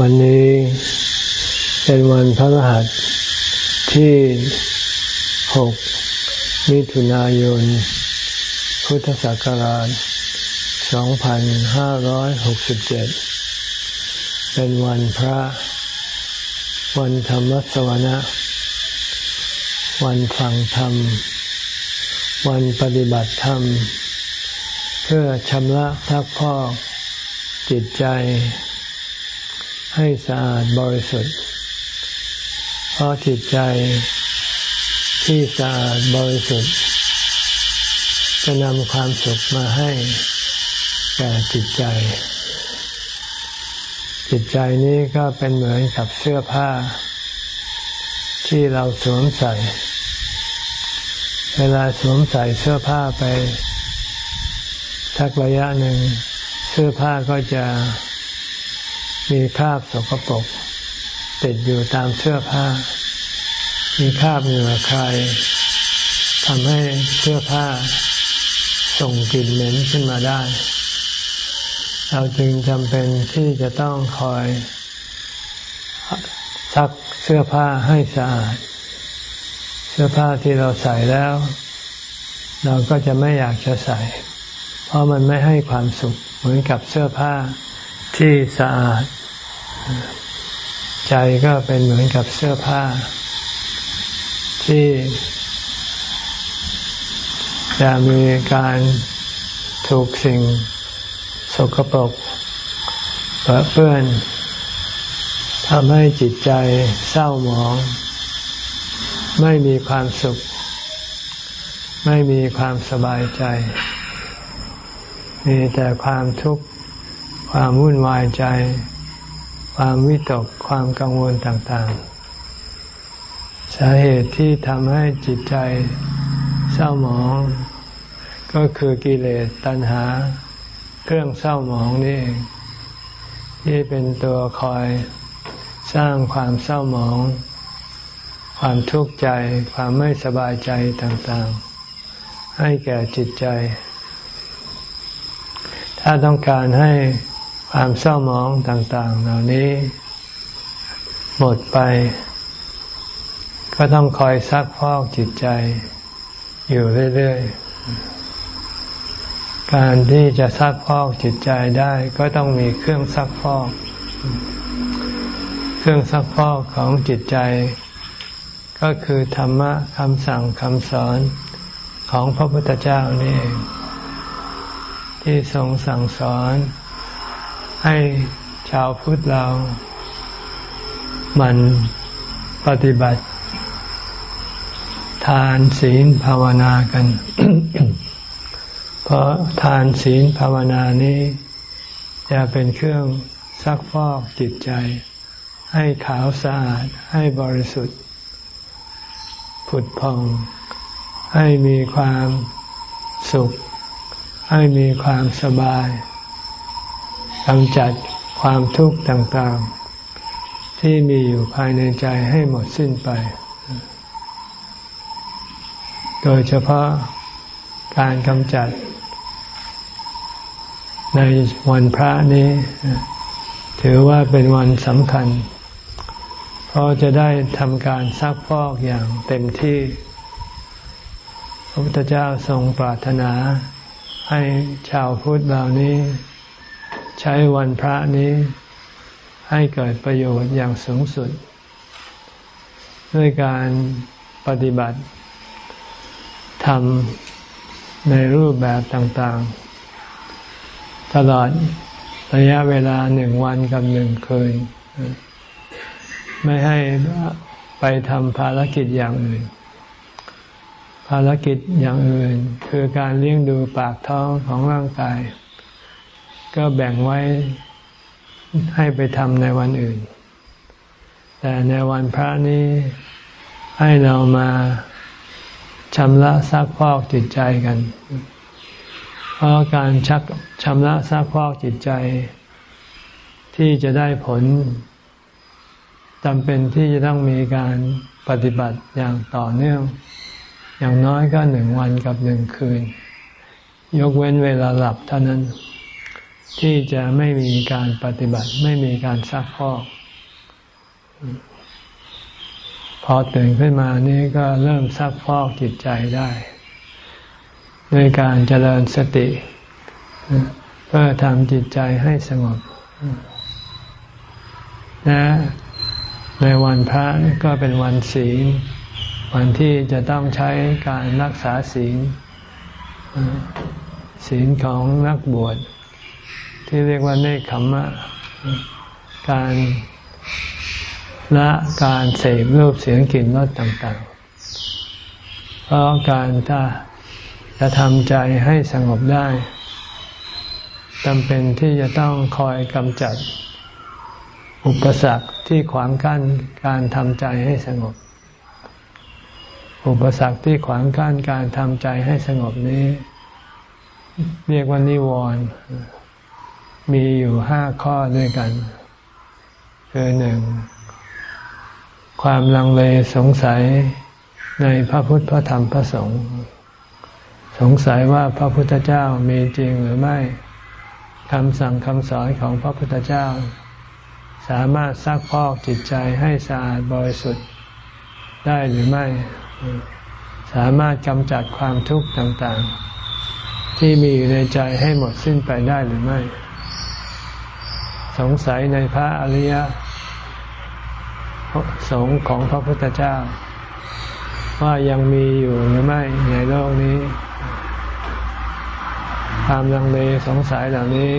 วันนี้เป็นวันพระรหัสที่หกมิถุนายน พุทธศักราช 2567 เป็นวันพระ วันธรรมสวนะ วันฟังธรรม วันปฏิบัติธรรม เพื่อชำระทักพอกจิตใจ ให้สะอาดบริสุทธิ์ เพราะจิตใจที่สะอาดบริสุทธิ์ จะนำความสุขมาให้แก่จิตใจ จิตใจนี้ก็เป็นเหมือนกับเสื้อผ้า ที่เราสวมใส่ เวลาสวมใส่เสื้อผ้าไปสักระยะหนึ่ง เสื้อผ้าก็จะ มีคราบสกปรกติดอยู่ตามเสื้อผ้า มีคราบเหงื่อใครทำให้เสื้อผ้า ส่งกลิ่นเหม็นขึ้นมาได้ เราจึงจำเป็นที่จะต้องคอยซักเสื้อผ้าให้สะอาด เสื้อผ้าที่เราใส่แล้ว เราก็จะไม่อยากจะใส่ เพราะมันไม่ให้ความสุขเหมือนกับเสื้อผ้า ที่สะอาด ใจก็เป็นเหมือนกับเสื้อผ้า ที่จะมีการถูกสิ่งสกปรกเปื้อนทำให้จิตใจเศร้าหมอง ไม่มีความสุข ไม่มีความสบายใจ มีแต่ความทุกข์ ความวุ่นวายใจ ความวิตก ความกังวลต่างๆ สาเหตุที่ทำให้จิตใจเศร้าหมอง ก็คือกิเลสตัณหา เครื่องเศร้าหมองนี่เองที่เป็นตัวคอยสร้างความเศร้าหมอง ความทุกข์ใจ ความไม่สบายใจต่างๆ ให้แก่จิตใจ ถ้าต้องการให้ ความเศร้าหมองต่างๆ เหล่านี้ หมดไป ก็ต้องคอยซักพอกจิตใจ อยู่เรื่อยๆ การที่จะซักพอกจิตใจได้ ก็ต้องมีเครื่องซักพอก เครื่องซักพอกของจิตใจ ก็คือธรรมะคำสั่งคำสอนของพระพุทธเจ้านี่ที่ทรงสั่งสอน ให้ชาวพุทธเรามันปฏิบัติ ทานศีลภาวนากัน เพราะทานศีลภาวนานี้ จะเป็นเครื่องซักฟอกจิตใจ ให้ขาวสะอาดให้บริสุทธิ์ ผุดพอง ให้มีความสุข ให้มีความสบาย กำจัดความทุกข์ต่างๆ ที่มีอยู่ภายในใจให้หมดสิ้นไป โดยเฉพาะการกำจัด ในวันพระนี้ ถือว่าเป็นวันสำคัญ เพราะจะได้ทำการซักฟอกอย่างเต็มที่ พระพุทธเจ้าทรงปรารถนาให้ชาวพุทธเหล่านี้ ใช้วันพระนี้ให้เกิดประโยชน์อย่างสูงสุด ด้วยการปฏิบัติทำในรูปแบบต่างๆ ตลอดระยะเวลาหนึ่งวันกับหนึ่งคืน ไม่ให้ไปทำภารกิจอย่างอื่น ภารกิจอย่างอื่น คือการเลี้ยงดูปากท้องของร่างกาย ก็แบ่งไว้ให้ไปทำในวันอื่น แต่ในวันพระนี้ให้เรามาชำระซักพอกจิตใจกัน เพราะการชักชำระซักพอกจิตใจ ที่จะได้ผลจำเป็นที่จะต้องมีการปฏิบัติอย่างต่อเนื่อง อย่างน้อยก็หนึ่งวันกับหนึ่งคืน ยกเว้นเวลาหลับเท่านั้น ที่จะไม่มีการปฏิบัติ ไม่มีการซักพอกพอตื่นขึ้นมานี่ก็เริ่มซักพอกจิตใจได้ด้วยการเจริญสติ เพื่อทำจิตใจให้สงบนะในวันพระก็เป็นวันศีล วันที่จะต้องใช้การรักษาศีลศีลของนักบวช ที่เรียกว่าเนคขมมะ การละการเสพรูปเสียงกลิ่นรสต่างๆ เพราะการถ้าจะทำใจให้สงบได้จำเป็นที่จะต้องคอยกำจัดอุปสรรคที่ขวางกั้นการทำใจให้สงบ อุปสรรคที่ขวางกั้นการทำใจให้สงบนี้ เรียกว่านิวรณ์ มีอยู่ห้าข้อด้วยกัน คือหนึ่งความลังเลสงสัยในพระพุทธพระธรรมพระสงฆ์สงสัยว่าพระพุทธเจ้ามีจริงหรือไม่คำสั่งคำสอนของพระพุทธเจ้า สามารถซักพอกจิตใจให้สะอาดบริสุทธิ์ได้หรือไม่ สามารถกำจัดความทุกข์ต่างๆ ที่มีอยู่ในใจให้หมดสิ้นไปได้หรือไม่ สงสัยในพระอริยสงฆ์ของพระพุทธเจ้า ว่ายังมีอยู่หรือไม่ในโลกนี้ ความลังเลสงสัยเหล่านี้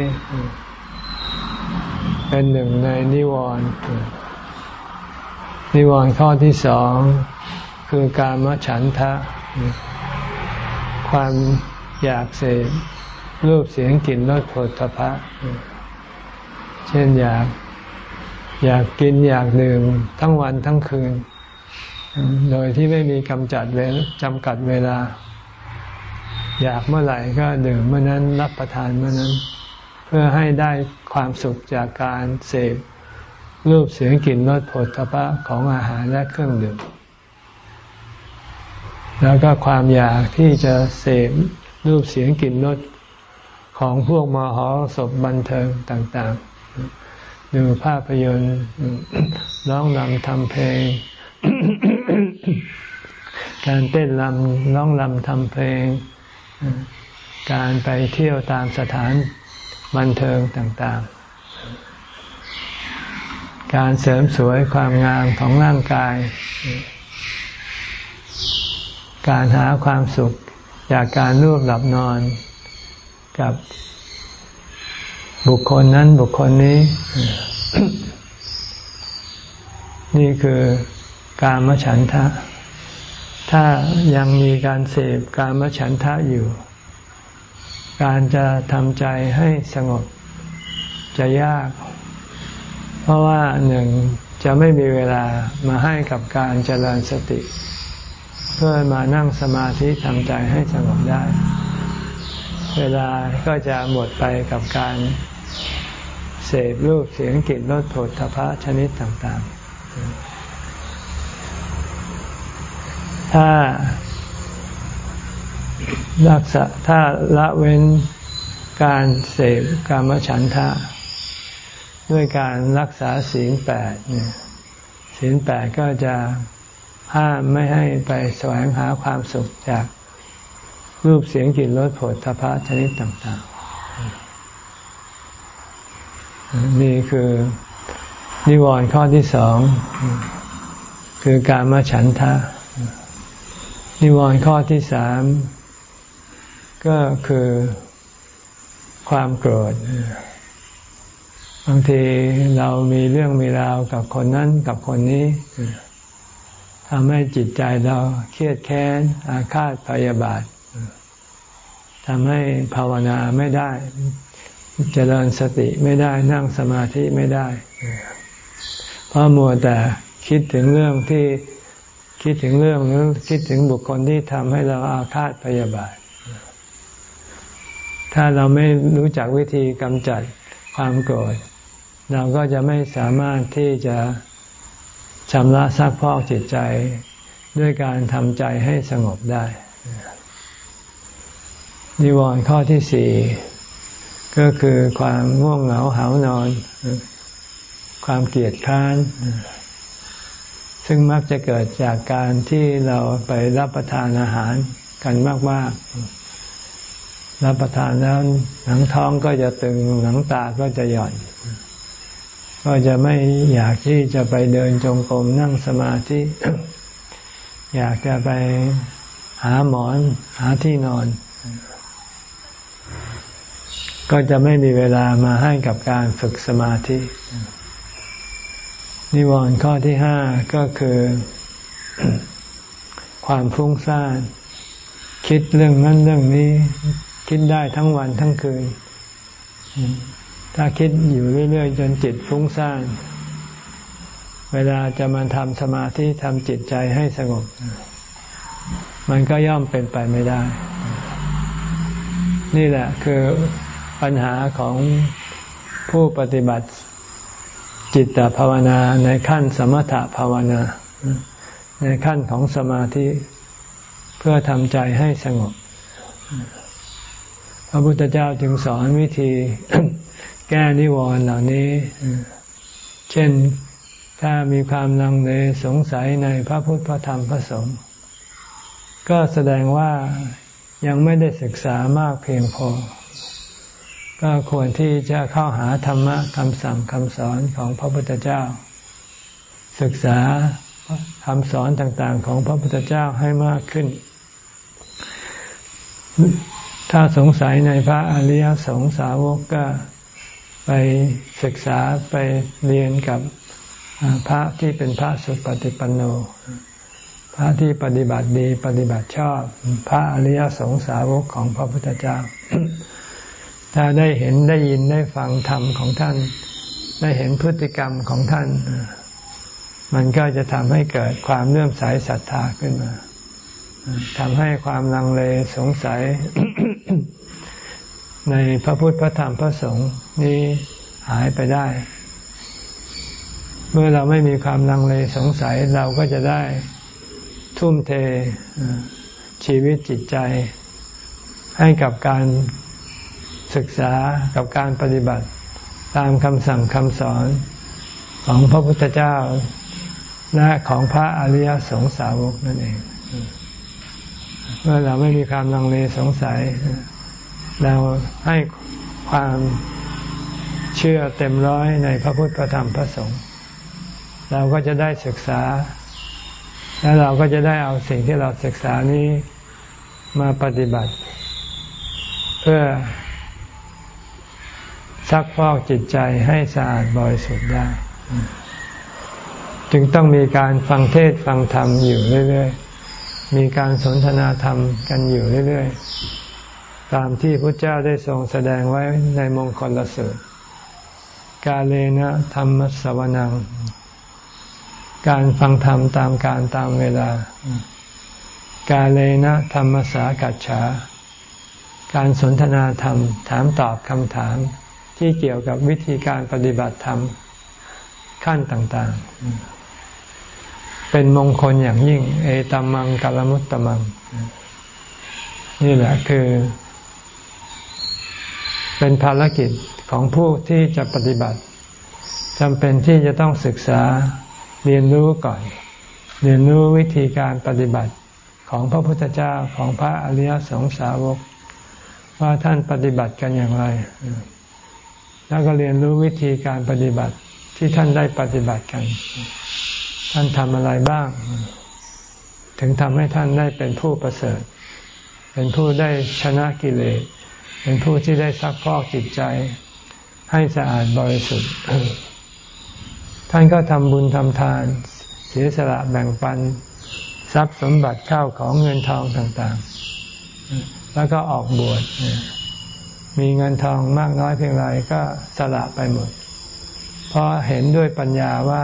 เป็นหนึ่งในนิวรณ์นิวรณ์ข้อที่สองคือการมฉันทะ ความอยากเสพรูปเสียงกลิ่นรสผลพะ ช่นอยากอยากกินอยากดื่มทั้งวันทั้งคืน โดยที่ไม่มีกำจัดเวลจำกัดเวลา อยากเมื่อไหร่ก็ดื่มเมื่อนั้นรับประทานเมื่อนั้น เพื่อให้ได้ความสุขจากการเสพรูปเสียงกลิ่นรสผลทพะของอาหารและเครื่องดื่ม แล้วก็ความอยากที่จะเสพรูปเสียงกลิ่นรสของพวกมหรสพบันเทิงต่างๆ ดูภาพยนตร์ร้องรำทำเพลง การเต้นรำร้องรำทำเพลง การไปเที่ยวตามสถานบันเทิงต่าง ๆ การเสริมสวยความงามของร่างกาย การหาความสุขจากการรูปหลับนอน กับ บุคคลนั้นบุคคลนี้ นี่คือการมฉันทะ ถ้ายังมีการเสพการมฉันทะอยู่ การจะทำใจให้สงบจะยาก เพราะว่าหนึ่งจะไม่มีเวลามาให้กับการเจริญสติ เพื่อมานั่งสมาธิทำใจให้สงบได้ เวลาก็จะหมดไปกับการ เสพรูปเสียงกลิ่นรสผลทพะชนิดต่างๆ ถ้ารักษาถ้าละเว้นการเสพกามฉันทะ ด้วยการรักษาศีลแปดเนี่ยศีลแปดก็จะห้ามไม่ให้ไปแสวงหาความสุขจากรูปเสียงกลิ่นรสผลทพะชนิดต่างๆ นี่คือนิวรณ์ข้อที่สอง คือการมาฉันทะ นิวรณ์ข้อที่สาม ก็คือความโกรธบางทีเรามีเรื่องมีราวกับคนนั้นกับคนนี้ทำให้จิตใจเราเครียดแค้น อาฆาตพยาบาททำให้ภาวนาไม่ได้ เจริญสติไม่ได้นั่งสมาธิไม่ได้ เพราะมัวแต่คิดถึงเรื่องที่คิดถึงเรื่องหรือคิดถึงบุคคลที่ทำให้เราอาฆาตพยาบาท ถ้าเราไม่รู้จักวิธีกำจัดความโกรธเราก็จะไม่สามารถที่จะชำระซักพอกจิตใจ ด้วยการทำใจให้สงบได้ นิวรณ์ข้อที่สี่ ก็คือความง่วงเหงาหานอน ความเกลียดค้าน ซึ่งมักจะเกิดจากการที่เราไปรับประทานอาหารกันมากๆ รับประทานแล้วหนังท้องก็จะตึงหนังตาก็จะหย่อน ก็จะไม่อยากที่จะไปเดินจงกรมนั่งสมาธิ อยากจะไปหาหมอนหาที่นอน ก็จะไม่มีเวลามาให้กับการฝึกสมาธิ นิวรณ์ข้อที่ห้าก็คือ ความฟุ้งซ่าน คิดเรื่องนั้นเรื่องนี้ คิดได้ทั้งวันทั้งคืน ถ้าคิดอยู่เรื่อยๆ จนจิตฟุ้งซ่าน เวลาจะมาทำสมาธิทำจิตใจให้สงบ มันก็ย่อมเป็นไปไม่ได้ นี่แหละคือ ปัญหาของผู้ปฏิบัติจิตภาวนาในขั้นสมถภาวนา ในขั้นของสมาธิเพื่อทำใจให้สงบ พระพุทธเจ้าจึงสอนวิธีแก้นิวรณ์เหล่านี้ เช่นถ้ามีความลังเลสงสัยในพระพุทธพระธรรมพระสงฆ์ก็แสดงว่ายังไม่ได้ศึกษามากเพียงพอ ก็ควรที่จะเข้าหาธรรมะคำสั่งคำสอนของพระพุทธเจ้า ศึกษาคำสอนต่างๆ ของพระพุทธเจ้าให้มากขึ้น ถ้าสงสัยในพระอริยสงสาวกก็ไปศึกษาไปเรียนกับพระที่เป็นพระสุปฏิปันโน พระที่ปฏิบัติดีปฏิบัติชอบ พระอริยสงสาวกของพระพุทธเจ้า ถ้าได้เห็นได้ยินได้ฟังธรรมของท่าน ได้เห็นพฤติกรรมของท่าน มันก็จะทำให้เกิดความเลื่อมใสศรัทธาขึ้นมาทำให้ความลังเลสงสัย ในพระพุทธพระธรรมพระสงฆ์นี้หายไปได้ เมื่อเราไม่มีความลังเลสงสัยเราก็จะได้ทุ่มเทชีวิตจิตใจ ให้กับการ ศึกษากับการปฏิบัติตามคำสั่งคำสอนของพระพุทธเจ้าและของพระอริยสงสาวกนั่นเอง เมื่อเราไม่มีความลังเลสงสัย เราให้ความเชื่อเต็มร้อยในพระพุทธพระธรรมพระสงฆ์เราก็จะได้ศึกษา แล้วเราก็จะได้เอาสิ่งที่เราศึกษานี้มาปฏิบัติ เพื่อ ซักพอกจิตใจให้สะอาดบริสุทธิ์ได้ จึงต้องมีการฟังเทศฟังธรรมอยู่เรื่อยๆ มีการสนทนาธรรมกันอยู่เรื่อยๆ ตามที่พระเจ้าได้ทรงแสดงไว้ในมงคลละสูตรกาเลนะธรรมสวนัง การฟังธรรมตามการตามเวลา กาเลนะธรรมสากัจฉาการสนทนาธรรม ถามตอบคำถาม ที่เกี่ยวกับวิธีการปฏิบัติธรรมขั้นต่างๆ เป็นมงคลอย่างยิ่ง เอตัมมังกัลมุตตมัง นี่แหละคือ เป็นภารกิจของผู้ที่จะปฏิบัติจำเป็นที่จะต้องศึกษาเรียนรู้ก่อน เรียนรู้วิธีการปฏิบัติของพระพุทธเจ้าของพระอริยสงสาวก ว่าท่านปฏิบัติกันอย่างไร แล้วก็เรียนรู้วิธีการปฏิบัติที่ท่านได้ปฏิบัติกัน ท่านทำอะไรบ้าง ถึงทำให้ท่านได้เป็นผู้ประเสริฐ เป็นผู้ได้ชนะกิเลส เป็นผู้ที่ได้ซักพอกจิตใจ ให้สะอาดบริสุทธิ์ ท่านก็ทำบุญทำทาน เสียสละแบ่งปัน ทรัพย์สมบัติข้าวของเงินทองต่างๆ แล้วก็ออกบวช มีเงินทองมากน้อยเพียงไรก็สละไปหมด เพราะเห็นด้วยปัญญาว่า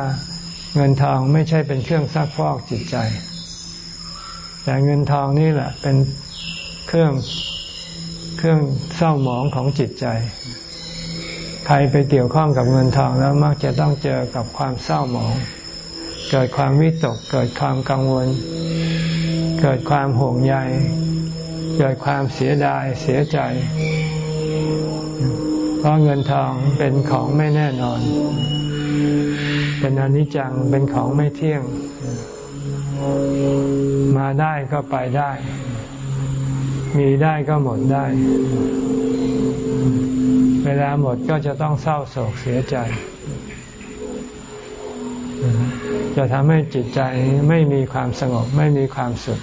เงินทองไม่ใช่เป็นเครื่องซักฟอกจิตใจ แต่เงินทองนี่แหละ เป็นเครื่องเครื่องเศร้าหมองของจิตใจ ใครไปเกี่ยวข้องกับเงินทองแล้วมักจะต้องเจอกับความเศร้าหมอง เกิดความวิตก เกิดความกังวล เกิดความห่วงใย เกิดความเสียดายเสียใจ เพราะเงินทองเป็นของไม่แน่นอน เป็นอนิจจังเป็นของไม่เที่ยง มาได้ก็ไปได้ มีได้ก็หมดได้ เวลาหมดก็จะต้องเศร้าโศกเสียใจ จะทำให้จิตใจไม่มีความสงบไม่มีความสุข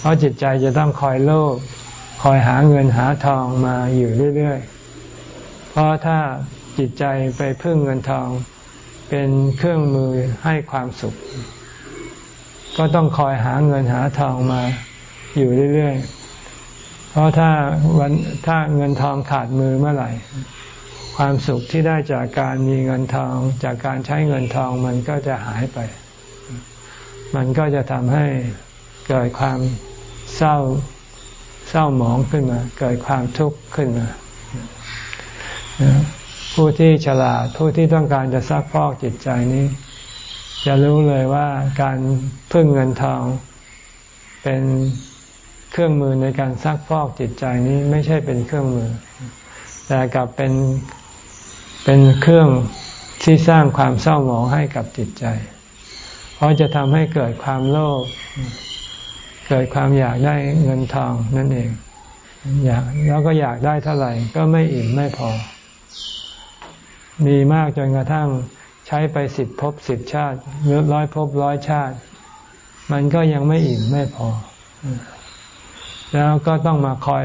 เพราะจิตใจจะต้องคอยโลภคอยหาเงินหาทองมาอยู่เรื่อย ๆ เพราะถ้าจิตใจไปพึ่งเงินทอง เป็นเครื่องมือให้ความสุข ก็ต้องคอยหาเงินหาทองมาอยู่เรื่อยๆ เพราะถ้าวันถ้าเงินทองขาดมือเมื่อไหร่ ความสุขที่ได้จากการมีเงินทอง จากการใช้เงินทองมันก็จะหายไป มันก็จะทำให้เกิดความเศร้าเศร้าหมองขึ้นมา เกิดความทุกข์ขึ้นมา ผู้ที่ฉลาดผู้ที่ต้องการจะซักพอกจิตใจนี้ จะรู้เลยว่าการพึ่งเงินทอง เป็นเครื่องมือในการซักพอกจิตใจนี้ไม่ใช่เป็นเครื่องมือ แต่กลับเป็นเป็นเครื่องที่สร้างความเศร้าหมองให้กับจิตใจ เพราะจะทำให้เกิดความโลภเกิดความอยากได้เงินทองนั่นเองอยากแล้วก็อยากได้เท่าไหร่ก็ไม่อิ่มไม่พอ มีมากจนกระทั่งใช้ไปสิบภพสิบชาติหรือร้อยภพร้อยชาติ มันก็ยังไม่อิ่มไม่พอ แล้วก็ต้องมาคอย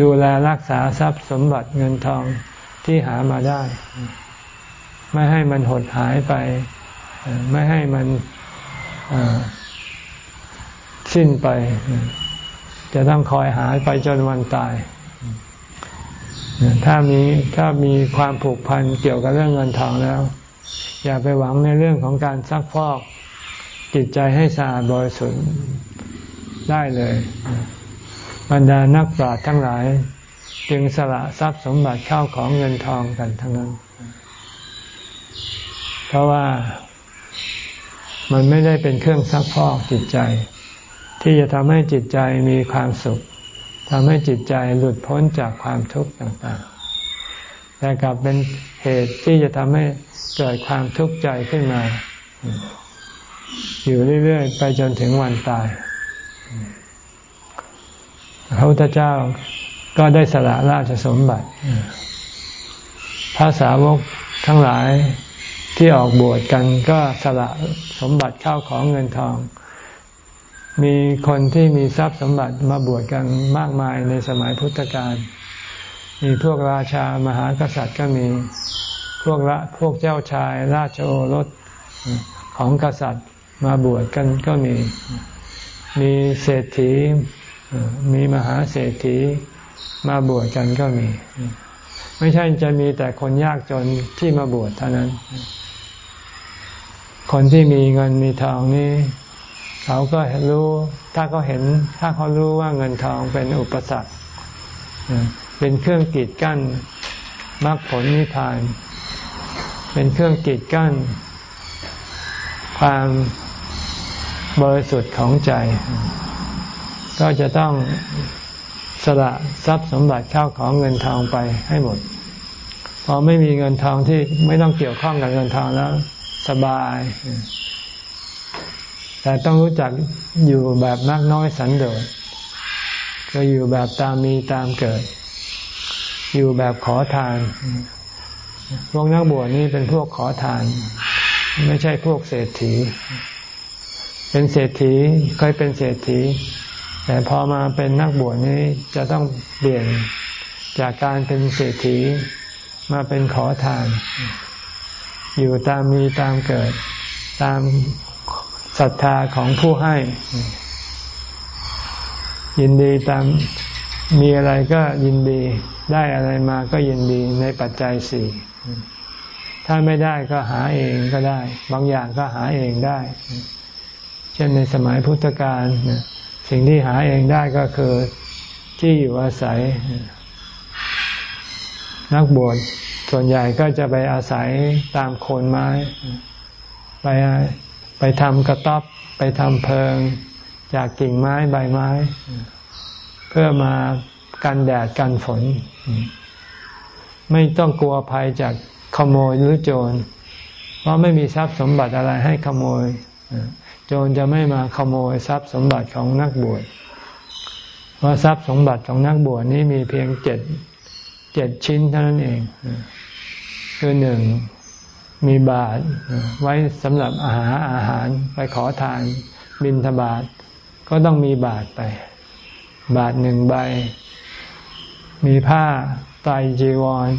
ดูแลรักษาทรัพย์สมบัติเงินทองที่หามาได้ ไม่ให้มันหดหายไป ไม่ให้มันสิ้นไป จะต้องคอยหาไปจนวันตาย ถ้ามีถ้ามีความผูกพันเกี่ยวกับเรื่องเงินทองแล้ว อย่าไปหวังในเรื่องของการซักพอกจิตใจให้สะอาดบริสุทธิ์ได้เลย บรรดานักปราชญ์ทั้งหลาย จึงสละทรัพย์สมบัติเข้าของเงินทองกันทั้งนั้น เพราะว่ามันไม่ได้เป็นเครื่องซักพอกจิตใจ ที่จะทำให้จิตใจมีความสุข ทำให้จิตใจหลุดพ้นจากความทุกข์ต่างๆ แต่กลับเป็นเหตุที่จะทำให้เกิดความทุกข์ใจขึ้นมา อยู่เรื่อยๆ ไปจนถึงวันตายพระพุทธเจ้าก็ได้สละราชสมบัติ พระสาวกทั้งหลายที่ออกบวชกันก็สละสมบัติเข้าของเงินทอง มีคนที่มีทรัพย์สมบัติมาบวชกันมากมายในสมัยพุทธกาล มีพวกราชามหากษัตริย์ก็มี พวกละพวกเจ้าชายราชโอรสของกษัตริย์มาบวชกันก็มี มีเศรษฐี มีมหาเศรษฐีมาบวชกันก็มี ไม่ใช่จะมีแต่คนยากจนที่มาบวชเท่านั้น คนที่มีเงินมีทองนี่ เขาก็รู้ ถ้าเขาเห็น ถ้าเขารู้ว่าเงินทองเป็นอุปสรรคเป็นเครื่องกีดกั้นมรรคผลนิพพาน เป็นเครื่องกีดกั้น ความบริสุทธิ์ของใจ ก็จะต้องสละทรัพย์สมบัติเข้าของเงินทองไปให้หมด พอไม่มีเงินทองที่ไม่ต้องเกี่ยวข้องกับเงินทองแล้ว สบาย แต่ต้องรู้จักอยู่แบบนักน้อยสันโดษก็อยู่แบบตามมีตามเกิด อยู่แบบขอทาน พวกนักบวชนี่เป็นพวกขอทาน ไม่ใช่พวกเศรษฐี เป็นเศรษฐีเคยเป็นเศรษฐี แต่พอมาเป็นนักบวชนี้จะต้องเปลี่ยนจากการเป็นเศรษฐีมาเป็นขอทาน อยู่ตามมีตามเกิด ตาม ศรัทธาของผู้ให้ ยินดีตามมีอะไรก็ยินดี ได้อะไรมาก็ยินดีในปัจจัยสี่ถ้าไม่ได้ก็หาเองก็ได้ บางอย่างก็หาเองได้ เช่นในสมัยพุทธกาลสิ่งที่หาเองได้ก็คือที่อยู่อาศัย นักบวชส่วนใหญ่ก็จะไปอาศัยตามโคนไม้ ไป ไปทำกระต๊อบไปทำเพิง จากกิ่งไม้ใบไม้ เพื่อมากันแดดกันฝน ไม่ต้องกลัวภัยจากขโมยหรือโจร เพราะไม่มีทรัพย์สมบัติอะไรให้ขโมย โจรจะไม่มาขโมยทรัพย์สมบัติของนักบวชเพราะทรัพย์สมบัติของนักบวชนี้มีเพียงเจ็ดเจ็ดชิ้นเท่านั้นเอง คือหนึ่ง มีบาตรไว้สำหรับอาหารอาหารไปขอทานบินทบาทก็ต้องมีบาตรไป บาตรหนึ่งใบ มีผ้าไตรจีวร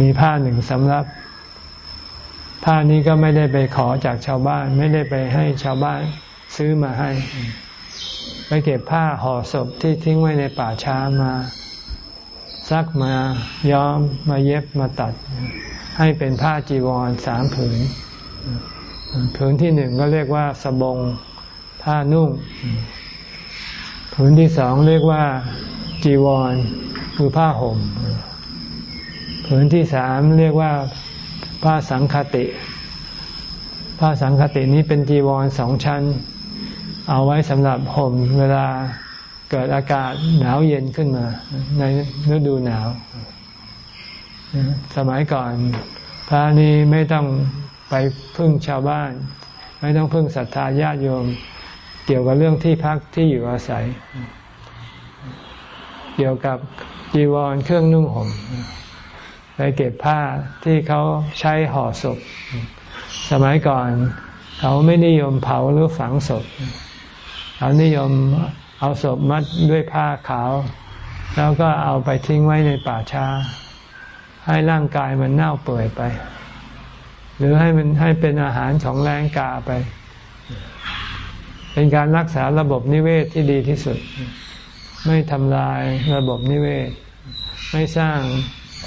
มีผ้าหนึ่งสำรับ ผ้านี้ก็ไม่ได้ไปขอจากชาวบ้าน ไม่ได้ไปให้ชาวบ้านซื้อมาให้ ไปเก็บผ้าห่อศพที่ทิ้งไว้ในป่าช้ามา ซักมาย้อมมาเย็บมาตัด ให้เป็นผ้าจีวรสามผืน ผืนที่หนึ่งก็เรียกว่าสบงผ้านุ่ง ผืนที่สองเรียกว่าจีวรคือผ้าห่ม ผืนที่สามเรียกว่าผ้าสังคติ ผ้าสังคตินี้เป็นจีวรสองชั้น เอาไว้สำหรับห่มเวลาเกิดอากาศหนาวเย็นขึ้นมา ในฤดูหนาว สมัยก่อน พระนี้ไม่ต้องไปพึ่งชาวบ้าน ไม่ต้องพึ่งศรัทธาญาติโยม เกี่ยวกับเรื่องที่พักที่อยู่อาศัย เกี่ยวกับจีวรเครื่องนุ่งห่มไปเก็บผ้าที่เขาใช้ห่อศพ สมัยก่อนเขาไม่นิยมเผาหรือฝังศพเขานิยมเอาศพมัดด้วยผ้าขาว แล้วก็เอาไปทิ้งไว้ในป่าช้า ให้ร่างกายมันเน่าเปื่อยไป หรือให้มันให้เป็นอาหารของแรงกาไป เป็นการรักษาระบบนิเวศที่ดีที่สุด ไม่ทำลายระบบนิเวศ ไม่สร้าง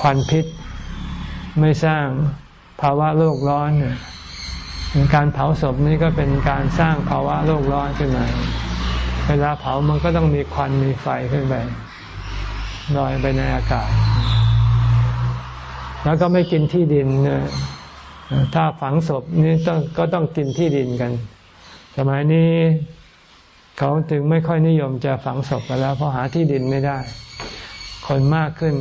ควันพิษ ไม่สร้างภาวะโลกร้อนการเผาศพนี่ก็เป็นการสร้างภาวะโลกร้อนขึ้นมาเวลาเผามันก็ต้องมีควันมีไฟขึ้นไปลอยไปในอากาศ แล้วก็ไม่กินที่ดินถ้าฝังศพนี่ต้องก็ต้องกินที่ดินกัน สมัยนี้เขาถึงไม่ค่อยนิยมจะฝังศพกันแล้ว เพราะหาที่ดินไม่ได้ คนมากขึ้น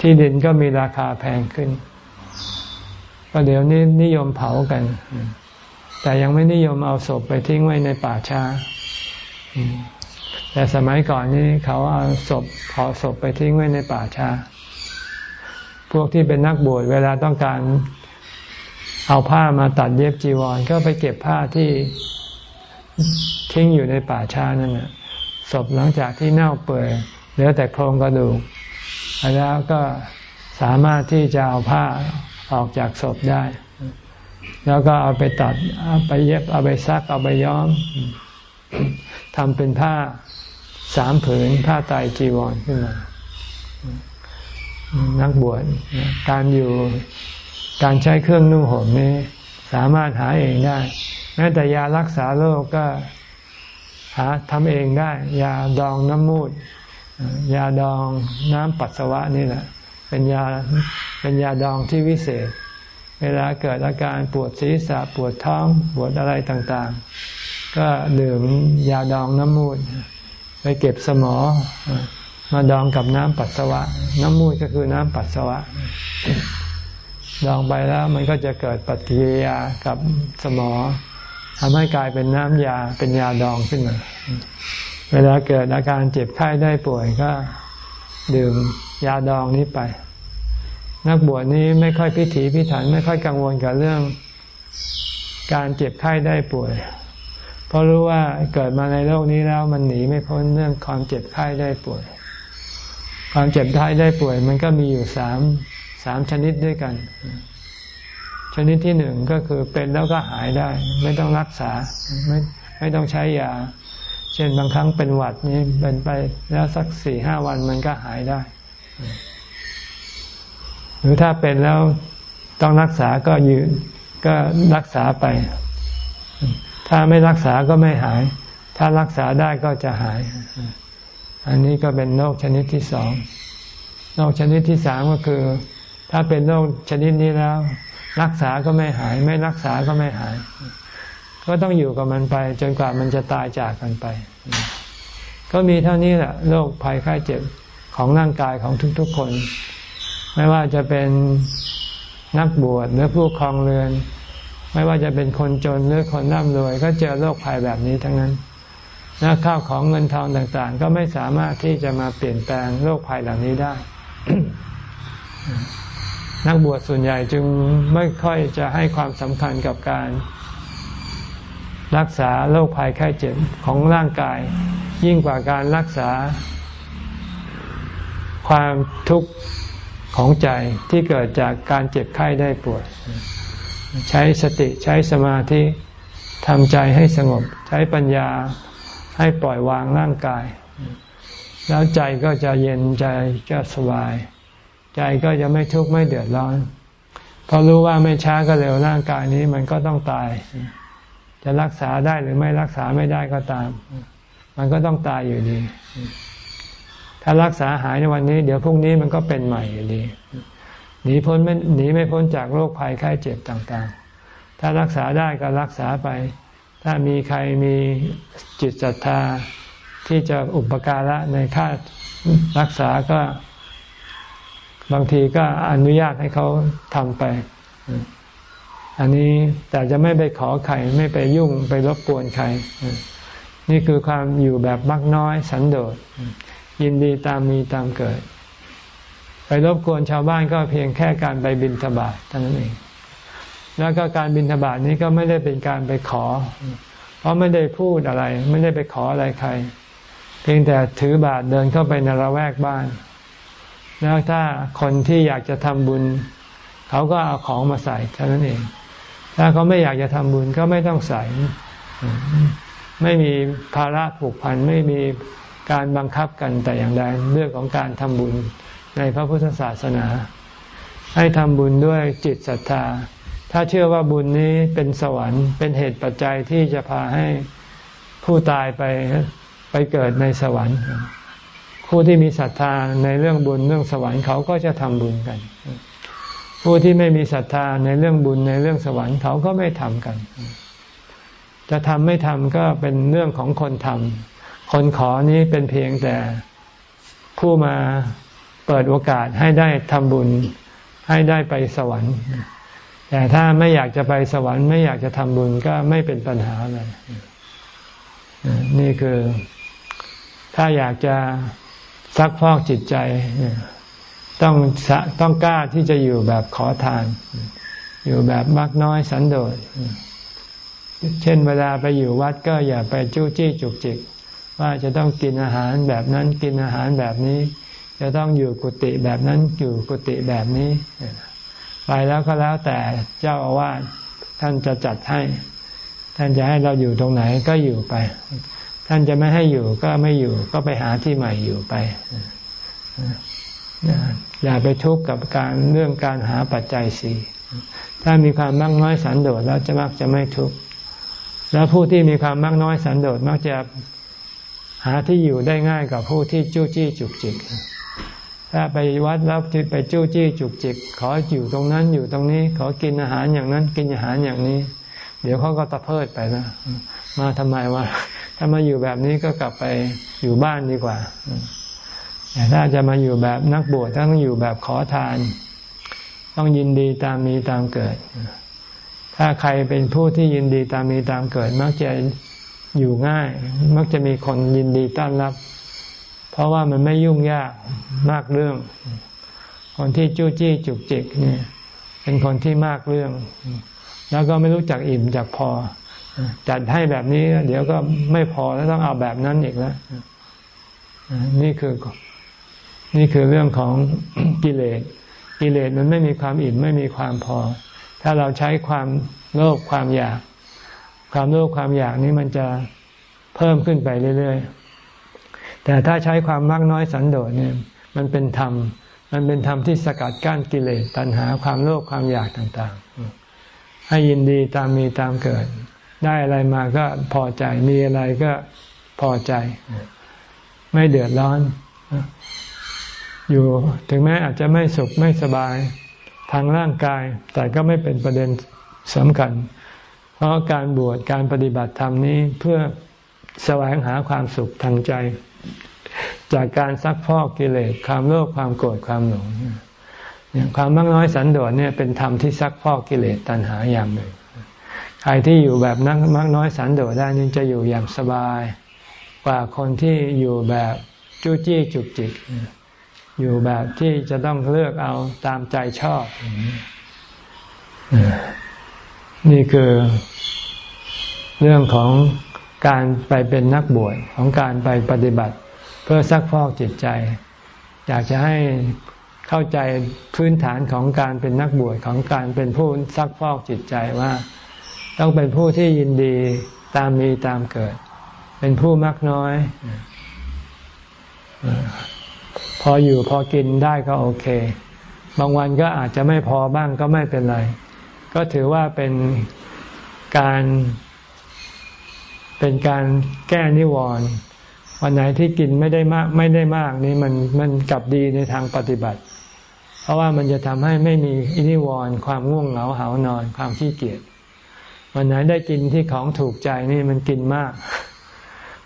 ที่ดินก็มีราคาแพงขึ้นก็เดี๋ยวนี้นิยมเผากัน แต่ยังไม่นิยมเอาศพไปทิ้งไว้ในป่าช้า แต่สมัยก่อนนี้เขาเอาศพเผาศพไปทิ้งไว้ในป่าช้า วกที่เป็นนักบวชเวลาต้องการเอาผ้ามาตัดเย็บจีวร ก็ไปเก็บผ้าที่ทิ้งอยู่ในป่าช้านั่นนะศพหลังจากที่เน่าเปื่อยเหลือแต่โครงกระดูกแล้วก็สามารถที่จะเอาผ้าออกจากศพได้ แล้วก็เอาไปตัดเอาไปเย็บเอาไปซักเอาไปย้อมทำเป็นผ้าสามผืนผ้าไตจีวรขึ้นมา นักบวชการอยู่การใช้เครื่องนุ่งห่มนี้ สามารถหาเองได้ แม้แต่ยารักษาโรคก็หาทำเองได้ ยาดองน้ำมูด ยาดองน้ำปัสสาวะนี่แหละ เป็นยาเป็นยาดองที่วิเศษ เวลาเกิดอาการปวดศีรษะปวดท้องปวดอะไรต่างๆ ก็ดื่มยาดองน้ำมูด ไปเก็บสมอ มาดองกับน้ำปัสสาวะ น้ำมูดก็คือน้ำปัสสาวะ ดองไปแล้วมันก็จะเกิดปฏิกิริยากับสมอทำให้กลายเป็นน้ำยาเป็นยาดองขึ้นมา เวลาเกิดอาการเจ็บไข้ได้ป่วยก็ดื่มยาดองนี้ไป นักบวชนี้ไม่ค่อยพิถีพิถันไม่ค่อยกังวลกับเรื่อง การเจ็บไข้ได้ป่วย เพราะรู้ว่าเกิดมาในโลกนี้แล้วมันหนีไม่พ้นเรื่องความเจ็บไข้ได้ป่วย ความเจ็บไข้ได้ป่วย มันก็มีอยู่สามสามชนิดด้วยกัน ชนิดที่หนึ่งก็คือเป็นแล้วก็หายได้ ไม่ต้องรักษาไม่ไม่ต้องใช้ยา เช่นบางครั้งเป็นหวัดนี่เป็นไปแล้วสักสี่ห้าวันมันก็หายได้ หรือถ้าเป็นแล้วต้องรักษาก็ยืนก็รักษาไป ถ้าไม่รักษาก็ไม่หาย ถ้ารักษาได้ก็จะหาย อันนี้ก็เป็นโรคชนิดที่สองโรคชนิดที่สามก็คือ ถ้าเป็นโรคชนิดนี้แล้ว รักษาก็ไม่หาย ไม่รักษาก็ไม่หาย ก็ต้องอยู่กับมันไป จนกว่ามันจะตายจากกันไป ก็มีเท่านี้แหละโรคภัยไข้เจ็บของร่างกายของทุกๆคน ไม่ว่าจะเป็นนักบวชหรือผู้ครองเรือน ไม่ว่าจะเป็นคนจนหรือคนร่ำรวย ก็เจอโรคภัยแบบนี้ทั้งนั้น และข้าวของเงินทองต่างๆ ก็ไม่สามารถที่จะมาเปลี่ยนแปลงโรคภัยเหล่านี้ได้ นักบวชส่วนใหญ่จึงไม่ค่อยจะให้ความสำคัญกับการ รักษาโรคภัยไข้เจ็บของร่างกาย ยิ่งกว่าการรักษา ความทุกข์ของใจที่เกิดจากการเจ็บไข้ได้ปวดใช้สติใช้สมาธิทำใจให้สงบ ใช้ปัญญา ให้ปล่อยวางร่างกาย แล้วใจก็จะเย็นใจก็สบาย ใจก็จะไม่ทุกข์ไม่เดือดร้อน เพราะรู้ว่าไม่ช้าก็เร็วร่างกายนี้มันก็ต้องตาย จะรักษาได้หรือไม่รักษาไม่ได้ก็ตาม มันก็ต้องตายอยู่ดี ถ้ารักษาหายในวันนี้ เดี๋ยวพรุ่งนี้มันก็เป็นใหม่อยู่ดีหนีพ้นไม่หนีไม่พ้นจากโรคภัยไข้เจ็บต่างๆ ถ้ารักษาได้ก็รักษาไป ถ้ามีใครมีจิตศรัทธาที่จะอุปการะในค่ารักษาก็บางทีก็อนุญาตให้เขาทำไป อันนี้แต่จะไม่ไปขอใครไม่ไปยุ่งไปรบกวนใคร นี่คือความอยู่แบบมักน้อยสันโดษ ยินดีตามมีตามเกิด ไปรบกวนชาวบ้านก็เพียงแค่การไปบินธบาตเท่านั้นเอง แล้วก็การบินธบาตนี้ก็ไม่ได้เป็นการไปขอ เพราะไม่ได้พูดอะไร ไม่ได้ไปขออะไรใคร เพียงแต่ถือบาตรเดินเข้าไปในละแวกบ้าน แล้วถ้าคนที่อยากจะทำบุญ เขาก็เอาของมาใส่เท่านั้นเอง ถ้าเขาไม่อยากจะทำบุญก็ไม่ต้องใส่ ไม่มีภาระผูกพันไม่มีการบังคับกันแต่อย่างใดเรื่องของการทำบุญในพระพุทธศาสนา ให้ทำบุญด้วยจิตศรัทธา ถ้าเชื่อว่าบุญนี้เป็นสวรรค์ เป็นเหตุปัจจัยที่จะพาให้ผู้ตายไปไปเกิดในสวรรค์ ผู้ที่มีศรัทธาในเรื่องบุญเรื่องสวรรค์เขาก็จะทำบุญกัน ผู้ที่ไม่มีศรัทธาในเรื่องบุญในเรื่องสวรรค์เขาก็ไม่ทำกัน จะทำไม่ทำก็เป็นเรื่องของคนทำคนขอนี้เป็นเพียงแต่ผู้มาเปิดโอกาสให้ได้ทำบุญให้ได้ไปสวรรค์ แต่ถ้าไม่อยากจะไปสวรรค์ไม่อยากจะทำบุญก็ไม่เป็นปัญหาอะไรนี่คือ ถ้าอยากจะซักพอกจิตใจ ต้องต้องกล้าที่จะอยู่แบบขอทาน อยู่แบบมักน้อยสันโดษเช่นเวลาไปอยู่วัดก็อย่าไปจู้จี้จุกจิก ว่าจะต้องกินอาหารแบบนั้นกินอาหารแบบนี้ จะต้องอยู่กุฏิแบบนั้นอยู่กุฏิแบบนี้ ไปแล้วก็แล้วแต่เจ้าอาวาสท่านจะจัดให้ ท่านจะให้เราอยู่ตรงไหนก็อยู่ไป ท่านจะไม่ให้อยู่ก็ไม่อยู่ ก็ไปหาที่ใหม่อยู่ไปอย่าไปทุกข์กับการเรื่องการหาปัจจัยสี่ถ้ามีความมากน้อยสันโดษแล้วจะมักจะไม่ทุกข์แล้วผู้ที่มีความมากน้อยสันโดษมักจะหาที่อยู่ได้ง่ายกว่าผู้ที่จู้จี้จุกจิก ถ้าไปวัดแล้วไปจู้จี้จุกจิกขออยู่ตรงนั้นอยู่ตรงนี้ ขอกินอาหารอย่างนั้น กินอาหารอย่างนี้ เดี๋ยวเขาก็ตะเพิดไปนะมาทำไมวะถ้ามาอยู่แบบนี้ก็กลับไปอยู่บ้านดีกว่าแต่ถ้าจะมาอยู่แบบนักบวชต้องอยู่แบบขอทาน ต้องยินดีตามมีตามเกิด ถ้าใครเป็นผู้ที่ยินดีตามมีตามเกิด มักจะอยู่ง่าย มักจะมีคนยินดีต้อนรับ เพราะว่ามันไม่ยุ่งยากมากเรื่อง คนที่จู้จี้จุกจิกเนี่ยเป็นคนที่มากเรื่อง แล้วก็ไม่รู้จักอิ่มจากพอ จัดให้แบบนี้เดี๋ยวก็ไม่พอแล้วต้องเอาแบบนั้นอีกแล้วนี่คือนี่คือเรื่องของกิเลส กิเลสมันไม่มีความอิ่มไม่มีความพอ ถ้าเราใช้ความโลภความอยาก ความโลภความอยากนี้มันจะเพิ่มขึ้นไปเรื่อยๆ แต่ถ้าใช้ความมากน้อยสันโดษเนี่ยมันเป็นธรรม มันเป็นธรรมที่สกัดกั้นกิเลสตัณหาความโลภความอยากต่างๆ ให้ยินดีตามมีตามเกิด ได้อะไรมาก็พอใจมีอะไรก็พอใจ ไม่เดือดร้อน อยู่ถึงแม้อาจจะไม่สุขไม่สบายทางร่างกาย แต่ก็ไม่เป็นประเด็นสำคัญ เพราะการบวชการปฏิบัติธรรมนี้เพื่อแสวงหาความสุขทางใจ จากการซักพอกกิเลสความโลภความโกรธความหลงความมากน้อยสันโดษเนี่ยเป็นธรรมที่ซักพอกกิเลสตัณหาอย่างหนึ่งใครที่อยู่แบบนักมากน้อยสันโดษได้นี่จะอยู่อย่างสบาย กว่าคนที่อยู่แบบจู้จี้จุกจิก อยู่แบบที่จะต้องเลือกเอาตามใจชอบ นี่คือเรื่องของการไปเป็นนักบวชของการไปปฏิบัติ เพื่อซักฟอกจิตใจ อยากจะให้เข้าใจพื้นฐานของการเป็นนักบวชของการเป็นผู้ซักฟอกจิตใจว่า ต้องเป็นผู้ที่ยินดีตามมีตามเกิด เป็นผู้มักน้อย พออยู่พอกินได้ก็โอเค บางวันก็อาจจะไม่พอบ้างก็ไม่เป็นไร ก็ถือว่าเป็นการเป็นการแก้นิวรณ์ วันไหนที่กินไม่ได้มากไม่ได้มากนี่มันมันกลับดีในทางปฏิบัติ เพราะว่ามันจะทำให้ไม่มีอินิวรณ์ความง่วงเหงาหานอน ความขี้เกียจวันไหนได้กินที่ของถูกใจนี่มันกินมาก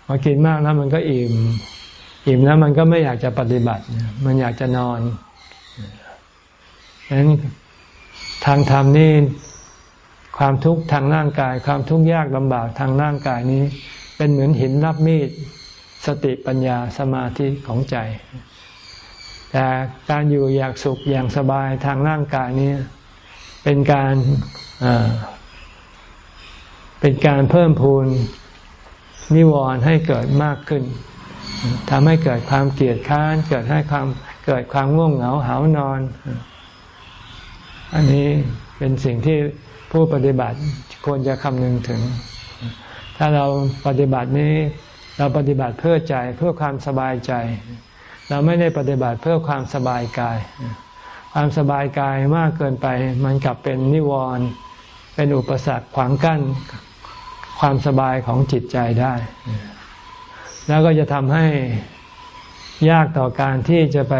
พอกินมากแล้วมันก็อิ่มอิ่มแล้วมันก็ไม่อยากจะปฏิบัติ มันอยากจะนอนฉะนั้นทางธรรมนี่ความทุกข์ทางร่างกาย ความทุกข์ยากลำบากทางร่างกายนี้ เป็นเหมือนหินรับมีด สติปัญญาสมาธิของใจ แต่การอยู่อยากสุขอย่างสบายทางร่างกายนี้เป็นการเป็นการเพิ่มพูนนิวรณ์ให้เกิดมากขึ้นทำให้เกิดความเกลียดค้าน เกิดให้ความเกิดความง่วงเหงาหานอน อันนี้เป็นสิ่งที่ผู้ปฏิบัติควรจะคำนึงถึง ถ้าเราปฏิบัตินี้ เราปฏิบัติเพื่อใจเพื่อความสบายใจ เราไม่ได้ปฏิบัติเพื่อความสบายกาย ความสบายกายมากเกินไป มันกลับเป็นนิวรณ์เป็นอุปสรรคขวางกั้นความสบายของจิตใจได้ แล้วก็จะทำให้ยากต่อการที่จะไป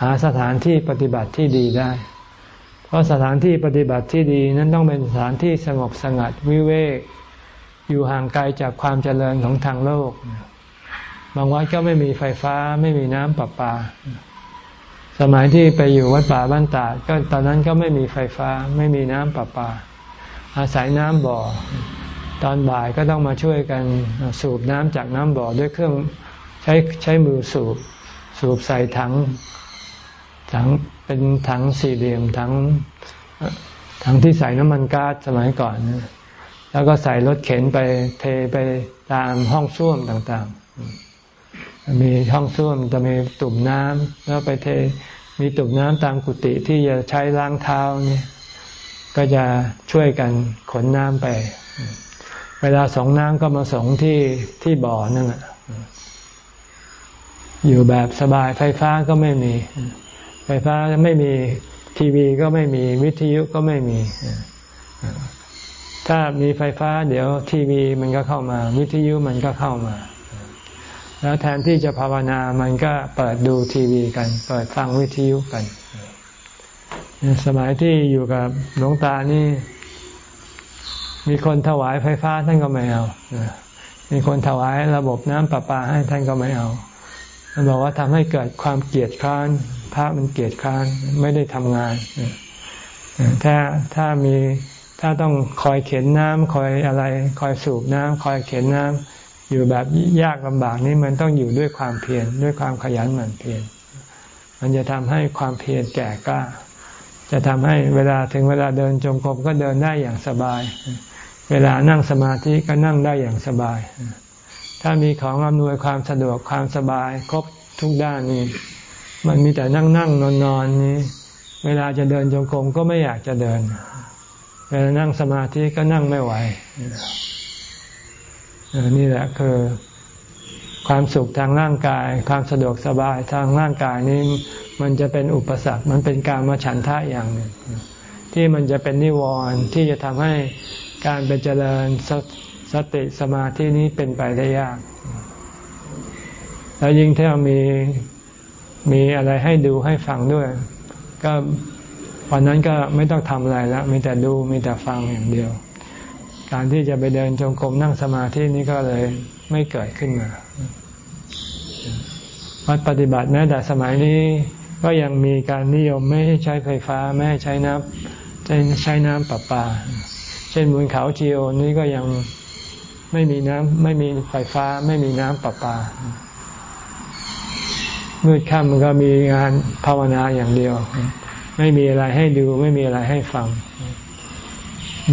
หาสถานที่ปฏิบัติที่ดีได้ เพราะสถานที่ปฏิบัติที่ดีนั้นต้องเป็นสถานที่สงบสงัดวิเวก อยู่ห่างไกลจากความเจริญของทางโลก บางวัดก็ไม่มีไฟฟ้าไม่มีน้ำประปา สมัยที่ไปอยู่วัดป่าบ้านตาดก็ตอนนั้นก็ไม่มีไฟฟ้าไม่มีน้ำประปา อาศัยน้ำบ่อ ตอนบ่ายก็ต้องมาช่วยกันสูบน้ำจากน้ำบ่อด้วยเครื่องใช้ใช้มือสูบ สูบใส่ถังถังเป็นถังสี่เหลี่ยมถังถังที่ใส่น้ำมันก๊าซสมัยก่อน แล้วก็ใส่รถเข็นไปเทไปตามห้องส้วมต่างๆ มีห้องส้วมจะมีตุ่มน้ำแล้วไปเทมีตุ่มน้ำตามกุฏิที่จะใช้ล้างเท้าเนี่ยก็จะช่วยกันขนน้ำไป เวลาสองน้ำก็มาสองที่ที่บ่อนั่นแหละอยู่แบบสบายไฟฟ้าก็ไม่มี ไฟฟ้าไม่มีทีวีก็ไม่มีวิทยุก็ไม่มี ถ้ามีไฟฟ้าเดี๋ยวทีวีมันก็เข้ามา วิทยุมันก็เข้ามา แล้วแทนที่จะภาวนามันก็เปิดดูทีวีกัน เปิดฟังวิทยุกัน สมัยที่อยู่กับหลวงตานี่ มีคนถวายไฟฟ้าท่านก็ไม่เอามีคนถวายระบบน้ำประปาให้ท่านก็ไม่เอามันบอกว่าทำให้เกิดความเกลียดค้าน พระมันเกลียดค้านไม่ได้ทำงาน ถ้าถ้ามี ถ้าต้องคอยเข็นน้ำคอยอะไร คอยสูบน้ำคอยเข็นน้ำอยู่แบบยากลำบากนี้มันต้องอยู่ด้วยความเพียรด้วยความขยันหมั่นเพียรมันจะทำให้ความเพียรแก่กล้า จะทำให้เวลาถึงเวลาเดินจงกรมก็เดินได้อย่างสบาย เวลานั่งสมาธิก็นั่งได้อย่างสบาย ถ้ามีของอำนวยความสะดวกความสบาย ครบทุกด้านนี้ มันมีแต่นั่งนั่งนอนนอนนี้ เวลาจะเดินจงกรมก็ไม่อยากจะเดิน เวลานั่งสมาธิก็นั่งไม่ไหวนี่แหละคือความสุขทางร่างกาย ความสะดวกสบายทางร่างกายนี้มันจะเป็นอุปสรรค มันเป็นการมาฉันทะอย่างหนึ่งที่มันจะเป็นนิวรณ์ที่จะทำให้การเป็นเจริญสสติสมาธินี้เป็นไปได้ยาก แล้วยิ่งถ้ามีมีอะไรให้ดูให้ฟังด้วย ก็ วันนั้นก็ไม่ต้องทำอะไรแล้วมีแต่ดูมีแต่ฟังอย่างเดียว การที่จะไปเดินจงกรมนั่งสมาธินี้ก็เลยไม่เกิดขึ้นมาวัดปฏิบัติแม้แต่สมัยนี้ก็ยังมีการนิยมไม่ให้ใช้ไฟฟ้า ไม่ให้ใช้น้ำใช้ใช้น้ำประปา เช่นบนเขาจีโอนี้ก็ยังไม่มีน้ำไม่มีไฟฟ้า ไม่มีน้ำประปามืดค่ำมันก็มีงานภาวนาอย่างเดียว ไม่มีอะไรให้ดู ไม่มีอะไรให้ฟัง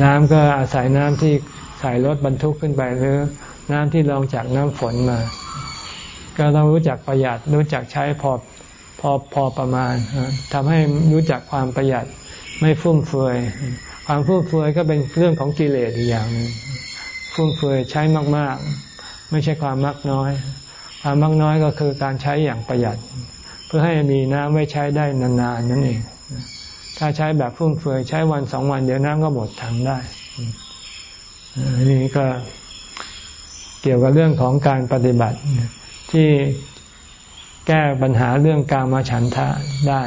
น้ำก็อาศัยน้ำที่ใส่รถบรรทุกขึ้นไปหรือน้ำที่รองจากน้ำฝนมา ก็ต้องรู้จักประหยัดรู้จักใช้พอพอพอประมาณทำให้รู้จักความประหยัดไม่ฟุ่มเฟือยความฟุ่มเฟือยก็เป็นเรื่องของกิเลสอีกอย่างนึงฟุ่มเฟือยใช้มาก ๆ ไม่ใช่ความมักน้อย ความมักน้อยก็คือการใช้อย่างประหยัด เพื่อให้มีน้ำไว้ใช้ได้นานๆนั่นเอง ถ้าใช้แบบฟุ่มเฟือยใช้วันสองวันเดี๋ยวน้ำก็หมดถังได้นี่ก็เกี่ยวกับเรื่องของการปฏิบัติ ที่แก้ปัญหาเรื่องการมาฉันทะได้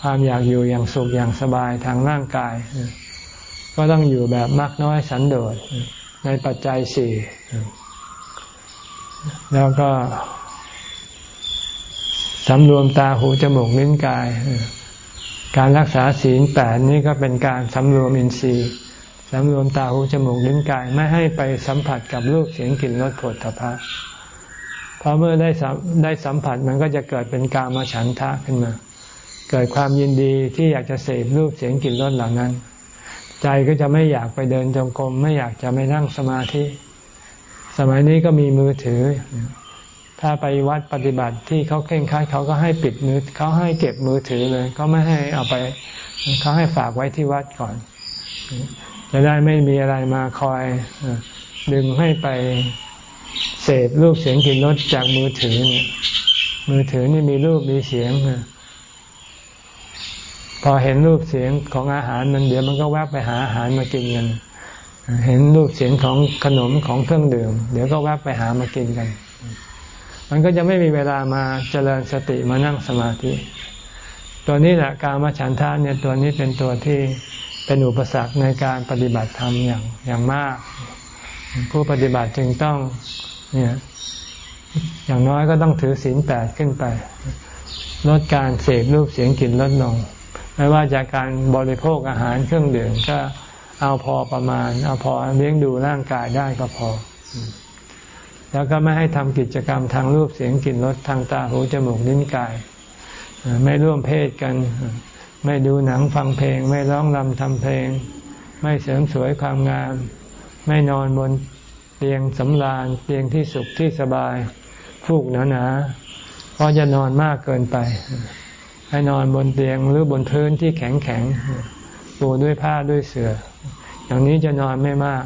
ความอยากอยู่อย่างสุขอย่างสบายทางร่างกาย ก็ต้องอยู่แบบมากน้อยสันโดษในปัจจัยสี่แล้วก็สำรวมตาหูจมูกลิ้นกาย การรักษาศีลแปดนี่ก็เป็นการสำรวมอินทรีย์สำรวมตาหูจมูกลิ้นกายไม่ให้ไปสัมผัสกับรูปเสียงกลิ่นรสผลตภะเพราะเมื่อได้ได้สัมผัสมันก็จะเกิดเป็นกามฉันทะขึ้นมา เกิดความยินดีที่อยากจะเสพรูปเสียงกลิ่นรสเหล่านั้น ใจก็จะไม่อยากไปเดินจงกรมไม่อยากจะไม่นั่งสมาธิ สมัยนี้ก็มีมือถือ ถ้าไปวัดปฏิบัติที่เขาเข่งคัดเขาก็ให้ปิดมือเขาให้เก็บมือถือเลยเขาไม่ให้เอาไปเขาให้ฝากไว้ที่วัดก่อน จะได้ไม่มีอะไรมาคอยดึงให้ไปเสพรูปเสียงกลิ่นรสจากมือถือเนี่ยมือถือนี่มีรูปมีเสียงพอเห็นรูปเสียงของอาหารมันเดี๋ยวมันก็แวบไปหาอาหารมากินกันเห็นรูปเสียงของขนมของเครื่องดื่ม เดี๋ยวก็แวบไปหามากินกัน มันก็จะไม่มีเวลามาเจริญสติมานั่งสมาธิ ตัวนี้แหละการมาฉันทาเนี่ยตัวนี้เป็นตัวที่เป็นอุปสรรคในการปฏิบัติธรรมอย่างอย่างมาก ผู้ปฏิบัติจึงต้องเนี่ยอย่างน้อยก็ต้องถือศีลแปดขึ้นไป ลดการเสพรูปเสียงกลิ่นลดลง ไม่ว่าจากการบริโภคอาหารเครื่องดื่มก็เอาพอประมาณ เอาพอเลี้ยงดูร่างกายได้ก็พอ แล้วก็ไม่ให้ทำกิจกรรมทางรูปเสียงกลิ่นรสทางตาหูจมูกลิ้นกาย ไม่ร่วมเพศกัน ไม่ดูหนังฟังเพลง ไม่ร้องรำทำเพลง ไม่เสริมสวยความงาม ไม่นอนบนเตียงสำราญเตียงที่สุขที่สบายฟูกหนาๆเพราะจะนอนมากเกินไป ให้นอนบนเตียงหรือบนพื้นที่แข็งๆปูด้วยผ้าด้วยเสือ่ออย่างนี้จะนอนไม่มาก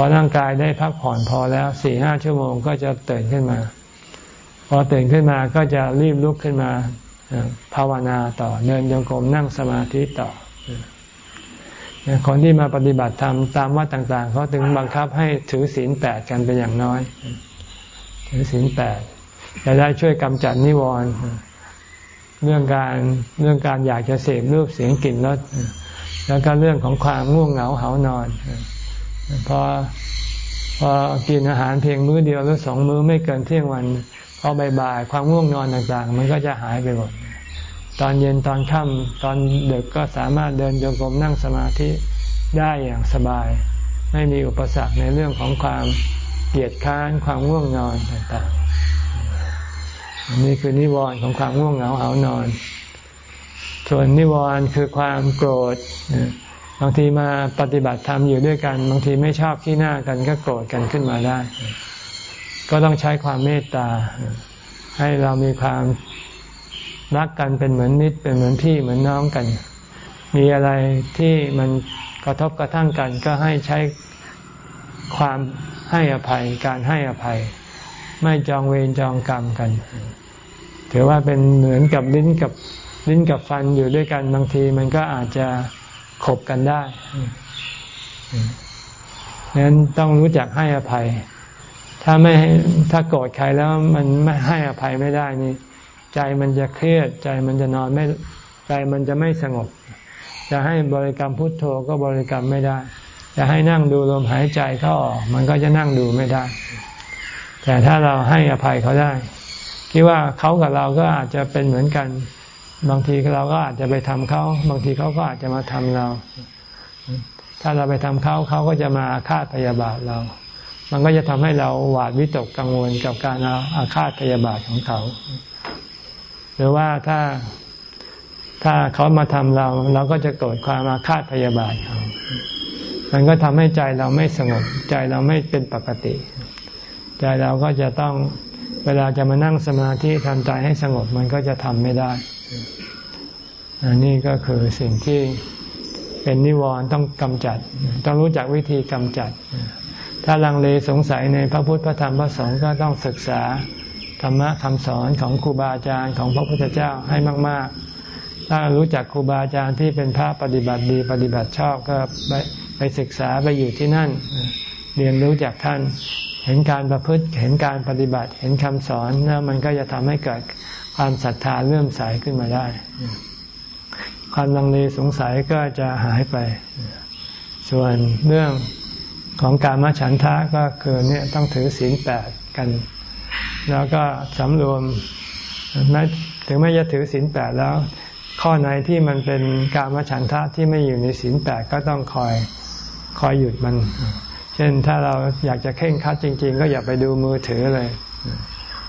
อร่างกายได้พักผ่อนพอแล้วสี่ห้าชั่วโมงก็จะตื่นขึ้นมา พอตื่นขึ้นมาก็จะรีบลุกขึ้นมาภาวนาต่อเดินโยกมนั่งสมาธิต่อคนที่มาปฏิบัติธรรมตามวัดต่าง ๆเขาถึงบังคับให้ถือศีลแปดกันเป็นอย่างน้อย ถือศีลแปดจะได้ช่วยกำจัดนิวรณ์เรื่องการเรื่องการอยากจะเสพรูปเสียงกลิ่นรสแล้วก็เรื่องของความง่วงเหงาเหานอน พอพอกินอาหารเพียงมื้อเดียวหรือสองมื้อไม่เกินเที่ยงวันพอบ่ายๆความง่วงนอนต่างๆ มันก็จะหายไปหมดตอนเย็นตอนค่ำตอนเด็กก็สามารถเดินโยกมนั่งสมาธิได้อย่างสบาย ไม่มีอุปสรรคในเรื่องของความเกียดค้านความง่วงนอนต่างๆนี่คือนิวรณ์ของความง่วงเหงาเหานอน ส่วนนิวรณ์คือความโกรธ บางทีมาปฏิบัติธรรมอยู่ด้วยกัน บางทีไม่ชอบที่หน้ากันก็โกรธกันขึ้นมาได้ ก็ต้องใช้ความเมตตา ให้เรามีความรักกันเป็นเหมือนมิตรเป็นเหมือนพี่เหมือนน้องกัน มีอะไรที่มันกระทบกระทั่งกัน ก็ให้ใช้ความให้อภัย การให้อภัย ไม่จองเวรจองกรรมกัน ถือว่าเป็นเหมือนกับลิ้นกับลิ้นกับฟันอยู่ด้วยกันบางทีมันก็อาจจะ ขบกันได้ดังนั้นต้องรู้จักให้อภัย ถ้าไม่ถ้าโกรธใครแล้วมันไม่ให้อภัยไม่ได้นี่ ใจมันจะเครียด ใจมันจะนอนไม่ใจมันจะไม่สงบ จะให้บริกรรมพุทโธก็บริกรรมไม่ได้ จะให้นั่งดูลมหายใจเข้าออกมันก็จะนั่งดูไม่ได้ แต่ถ้าเราให้อภัยเขาได้ คิดว่าเขากับเราก็อาจจะเป็นเหมือนกัน บางทีเราก็อาจจะไปทำเขา บางทีเขาก็อาจจะมาทำเรา ถ้าเราไปทำเขาเขาก็จะมาอาฆาตพยาบาทเรา มันก็จะทำให้เราหวาดวิตกกังวลกับการอาฆาตพยาบาทของเขา หรือว่าถ้าถ้าเขามาทำเรา เราก็จะโกรธความอาฆาตพยาบาทเขามันก็ทำให้ใจเราไม่สงบ ใจเราไม่เป็นปกติ ใจเราก็จะต้องเวลาจะมานั่งสมาธิทำใจให้สงบมันก็จะทำไม่ได้ อันนี้ก็คือสิ่งที่เป็นนิวรณ์ต้องกำจัด ต้องรู้จักวิธีกำจัด ถ้าลังเลสงสัยในพระพุทธพระธรรมพระสงฆ์ก็ต้องศึกษาธรรมะคำสอนของครูบาอาจารย์ของพระพุทธเจ้าให้มาก ๆ ถ้ารู้จักครูบาอาจารย์ที่เป็นพระปฏิบัติดีปฏิบัติชอบก็ไปไปศึกษาไปอยู่ที่นั่น เรียนรู้จากท่าน เห็นการประพฤติเห็นการปฏิบัติ เห็นคำสอนแล้วมันก็จะทำให้เกิดความศรัทธาเลื่อมใสขึ้นมาได้ ความลังเลสงสัยก็จะหายไป ส่วนเรื่องของการมาฉันทะก็คือเนี่ยต้องถือศีลแปดกัน แล้วก็สำรวมถึงแม้จะถือศีลแปดแล้ว ข้อไหนที่มันเป็นการมาฉันทะที่ไม่อยู่ในศีลแปดก็ต้องคอยคอยหยุดมัน เช่นถ้าเราอยากจะเข่งคัดจริง ๆ ก็อย่าไปดูมือถือเลย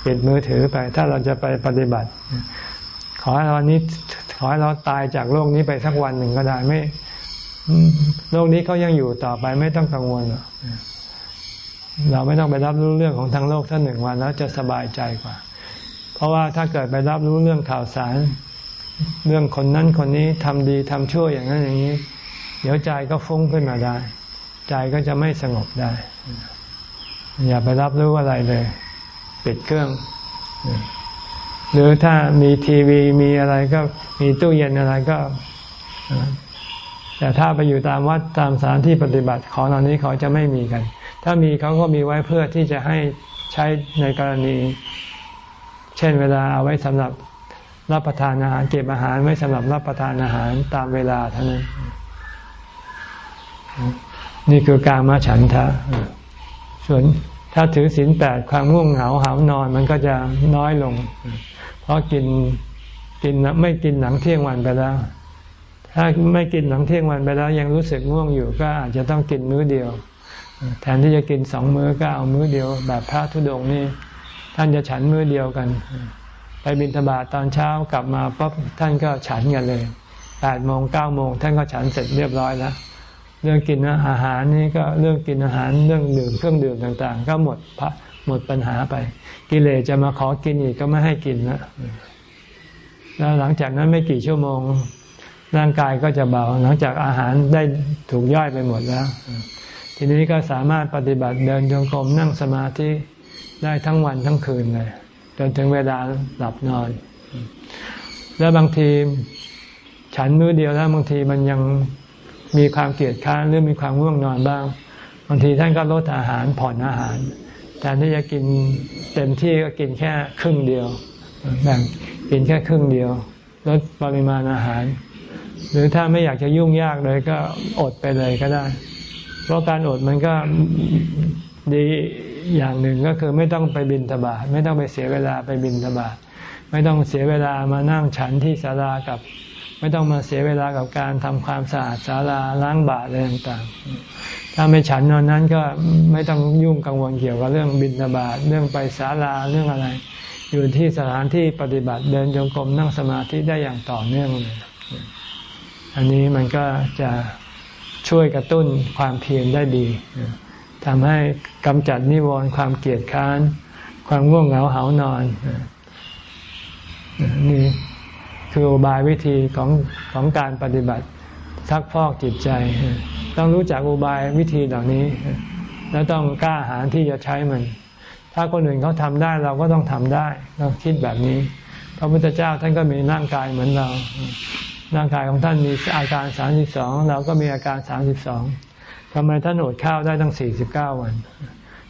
ปิดมือถือไป ถ้าเราจะไปปฏิบัติ ขอให้เรานี้ ขอให้เราตายจากโลกนี้ไปสักวันหนึ่งก็ได้ไม่โลกนี้เขายังอยู่ต่อไปไม่ต้องกังวลเราไม่ต้องไปรับรู้เรื่องของทางโลกท่านหนึ่งวันแล้วจะสบายใจกว่า เพราะว่าถ้าเกิดไปรับรู้เรื่องข่าวสาร เรื่องคนนั้นคนนี้ทำดีทำชั่วอย่างนั้นอย่างนี้ เดี๋ยวใจก็ฟุ้งขึ้นมาได้ ใจก็จะไม่สงบได้ อย่าไปรับรู้อะไรเลย ปิดเครื่อง หรือถ้ามีทีวีมีอะไรก็มีตู้เย็นอะไรก็ แต่ถ้าไปอยู่ตามวัดตามสถานที่ปฏิบัติของเหล่านี้เขาจะไม่มีกัน ถ้ามีเขาก็มีไว้เพื่อที่จะให้ใช้ในกรณี เช่นเวลาเอาไว้สำหรับรับประทานอาหารเก็บอาหารไว้สำหรับรับประทานอาหารตามเวลาเท่านั้น นี่คือการมาฉันทะส่วน ถ้าถือศีลแปดความง่วงเหงาหานอนมันก็จะน้อยลง เพราะกินกินไม่กินหนังเที่ยงวันไปแล้ว ถ้าไม่กินหนังเที่ยงวันไปแล้ว ยังรู้สึกง่วงอยู่ก็อาจจะต้องกินมื้อเดียว แทนที่จะกินสองมื้อก็เอามื้อเดียว แบบพระธุดงนี่ท่านจะฉันมื้อเดียวกัน ไปบิณฑบาตตอนเช้ากลับมาปั๊บท่านก็ฉันกันเลยแปดโมงเก้าโมงท่านก็ฉันเสร็จเรียบร้อยแล้ว เรื่องกินอาหารนี่ก็เรื่องกินอาหารเรื่องดื่มเครื่องดื่มต่าง ๆ ก็หมดพระหมดปัญหาไป กิเลสจะมาขอกินอีกก็ไม่ให้กินนะแล้วหลังจากนั้นไม่กี่ชั่วโมงร่างกายก็จะเบา หลังจากอาหารได้ถูกย่อยไปหมดแล้ว ทีนี้ก็สามารถปฏิบัติเดินจงกรมนั่งสมาธิได้ทั้งวันทั้งคืนเลยจนถึงเวลาหลับนอน แล้วบางที ฉันมื้อเดียวแล้วบางทีมันยัง มีความเกลียดค้านหรือมีความง่วงนอนบ้าง บางทีท่านก็ลดอาหารผ่อนอาหารแทนที่จะกินเต็มที่ก็กินแค่ครึ่งเดียวแบ่งกินแค่ครึ่งเดียวลดปริมาณอาหาร หรือถ้าไม่อยากจะยุ่งยากเลยก็อดไปเลยก็ได้ เพราะการอดมันก็ดีอย่างหนึ่งก็คือไม่ต้องไปบินทบาทไม่ต้องไปเสียเวลาไปบินทบาทไม่ต้องเสียเวลามานั่งฉันที่ศาลากับ ไม่ต้องมาเสียเวลากับการทำความสะอาดศาลาล้างบาตรอะไรต่างๆ ถ้าไม่ฉันนอนนั้นก็ไม่ต้องยุ่งกังวลเกี่ยวกับเรื่องบินบาตเรื่องไปศาลาเรื่องอะไร อยู่ที่สถานที่ปฏิบัติเดินจงกรมนั่งสมาธิได้อย่างต่อเนื่องเลยอันนี้มันก็จะช่วยกระตุ้นความเพียรได้ดีทำให้กำจัดนิวรณ์ความเกลียดค้าน ความง่วงเหงาเหานอนนี่ คืออุบายวิธีของของการปฏิบัติซักฟอกจิตใจ ต้องรู้จักอุบายวิธีเหล่านี้ แล้วต้องกล้าหาญที่จะใช้มัน ถ้าคนอื่นเขาทำได้เราก็ต้องทำได้เราคิดแบบนี้ พระพุทธเจ้าท่านก็มีร่างกายเหมือนเรา ร่างกายของท่านมีอาการสามสิบสองเราก็มีอาการสามสิบสองทำไมท่านอดข้าวได้ตั้งสี่สิบเก้าวัน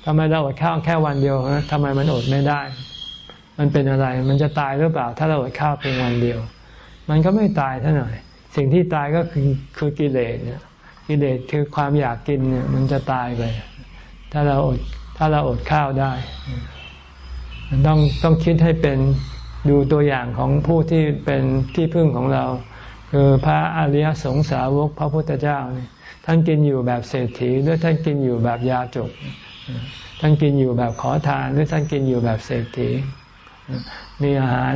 ทำไมเราอดข้าวแค่วันเดียวทำไมมันอดไม่ได้ มันเป็นอะไร มันจะตายหรือเปล่า ถ้าเราอดข้าวเพียงวันเดียว มันก็ไม่ตายเท่าไหร่สิ่งที่ตายก็คือคือกิเลสเนี่ยกิเลสคือความอยากกินเนี่ย มันจะตายไป ถ้าเราอดถ้าเราอดข้าวได้มันต้องต้องคิดให้เป็นดูตัวอย่างของผู้ที่เป็นที่พึ่งของเรา คือพระอริยสงสาวกพระพุทธเจ้าเนี่ยท่านกินอยู่แบบเศรษฐีหรือท่านกินอยู่แบบยาจกท่านกินอยู่แบบขอทานหรือท่านกินอยู่แบบเศรษฐี มีอาหาร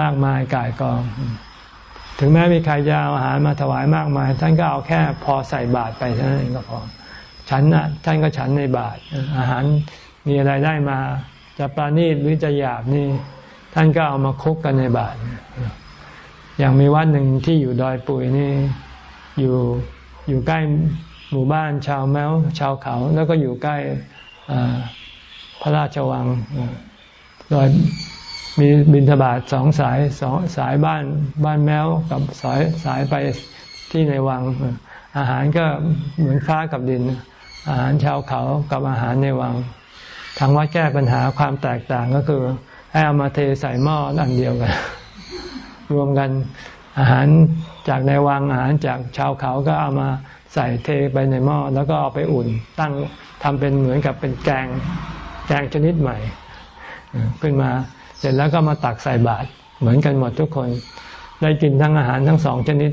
มากมายกายกอง ถึงแม้มีใครจะเอาอาหารมาถวายมากมาย ท่านก็เอาแค่พอใส่บาตรไปเท่านั้นเองก็พอฉันนะท่านก็ฉันในบาตรอาหารมีอะไรได้มา จะปราณีตหรือจะหยาบนี่ ท่านก็เอามาคุกกันในบาตรอย่างมีวัดหนึ่งที่อยู่ดอยปุยนี่อยู่อยู่ใกล้หมู่บ้านชาวแมวชาวเขา แล้วก็อยู่ใกล้พระราชวัง โดยมีบินทบาทสองสายสองสายบ้านบ้านแมวกับสายสายไปที่ในวัง อาหารก็เหมือนฟ้ากับดิน อาหารชาวเขากับอาหารในวัง ทางวัดแก้ปัญหาความแตกต่างก็คือให้เอามาเทใส่หม้ออันเดียวกัน รวมกันอาหารจากในวังอาหารจากชาวเขาก็เอามาใส่เทไปในหม้อแล้วก็เอาไปอุ่น ตั้งทำเป็นเหมือนกับเป็นแกงแกงชนิดใหม่ ขึ้นมา เสร็จแล้วก็มาตักใส่บาตรเหมือนกันหมดทุกคน ได้กินทั้งอาหารทั้งสองชนิด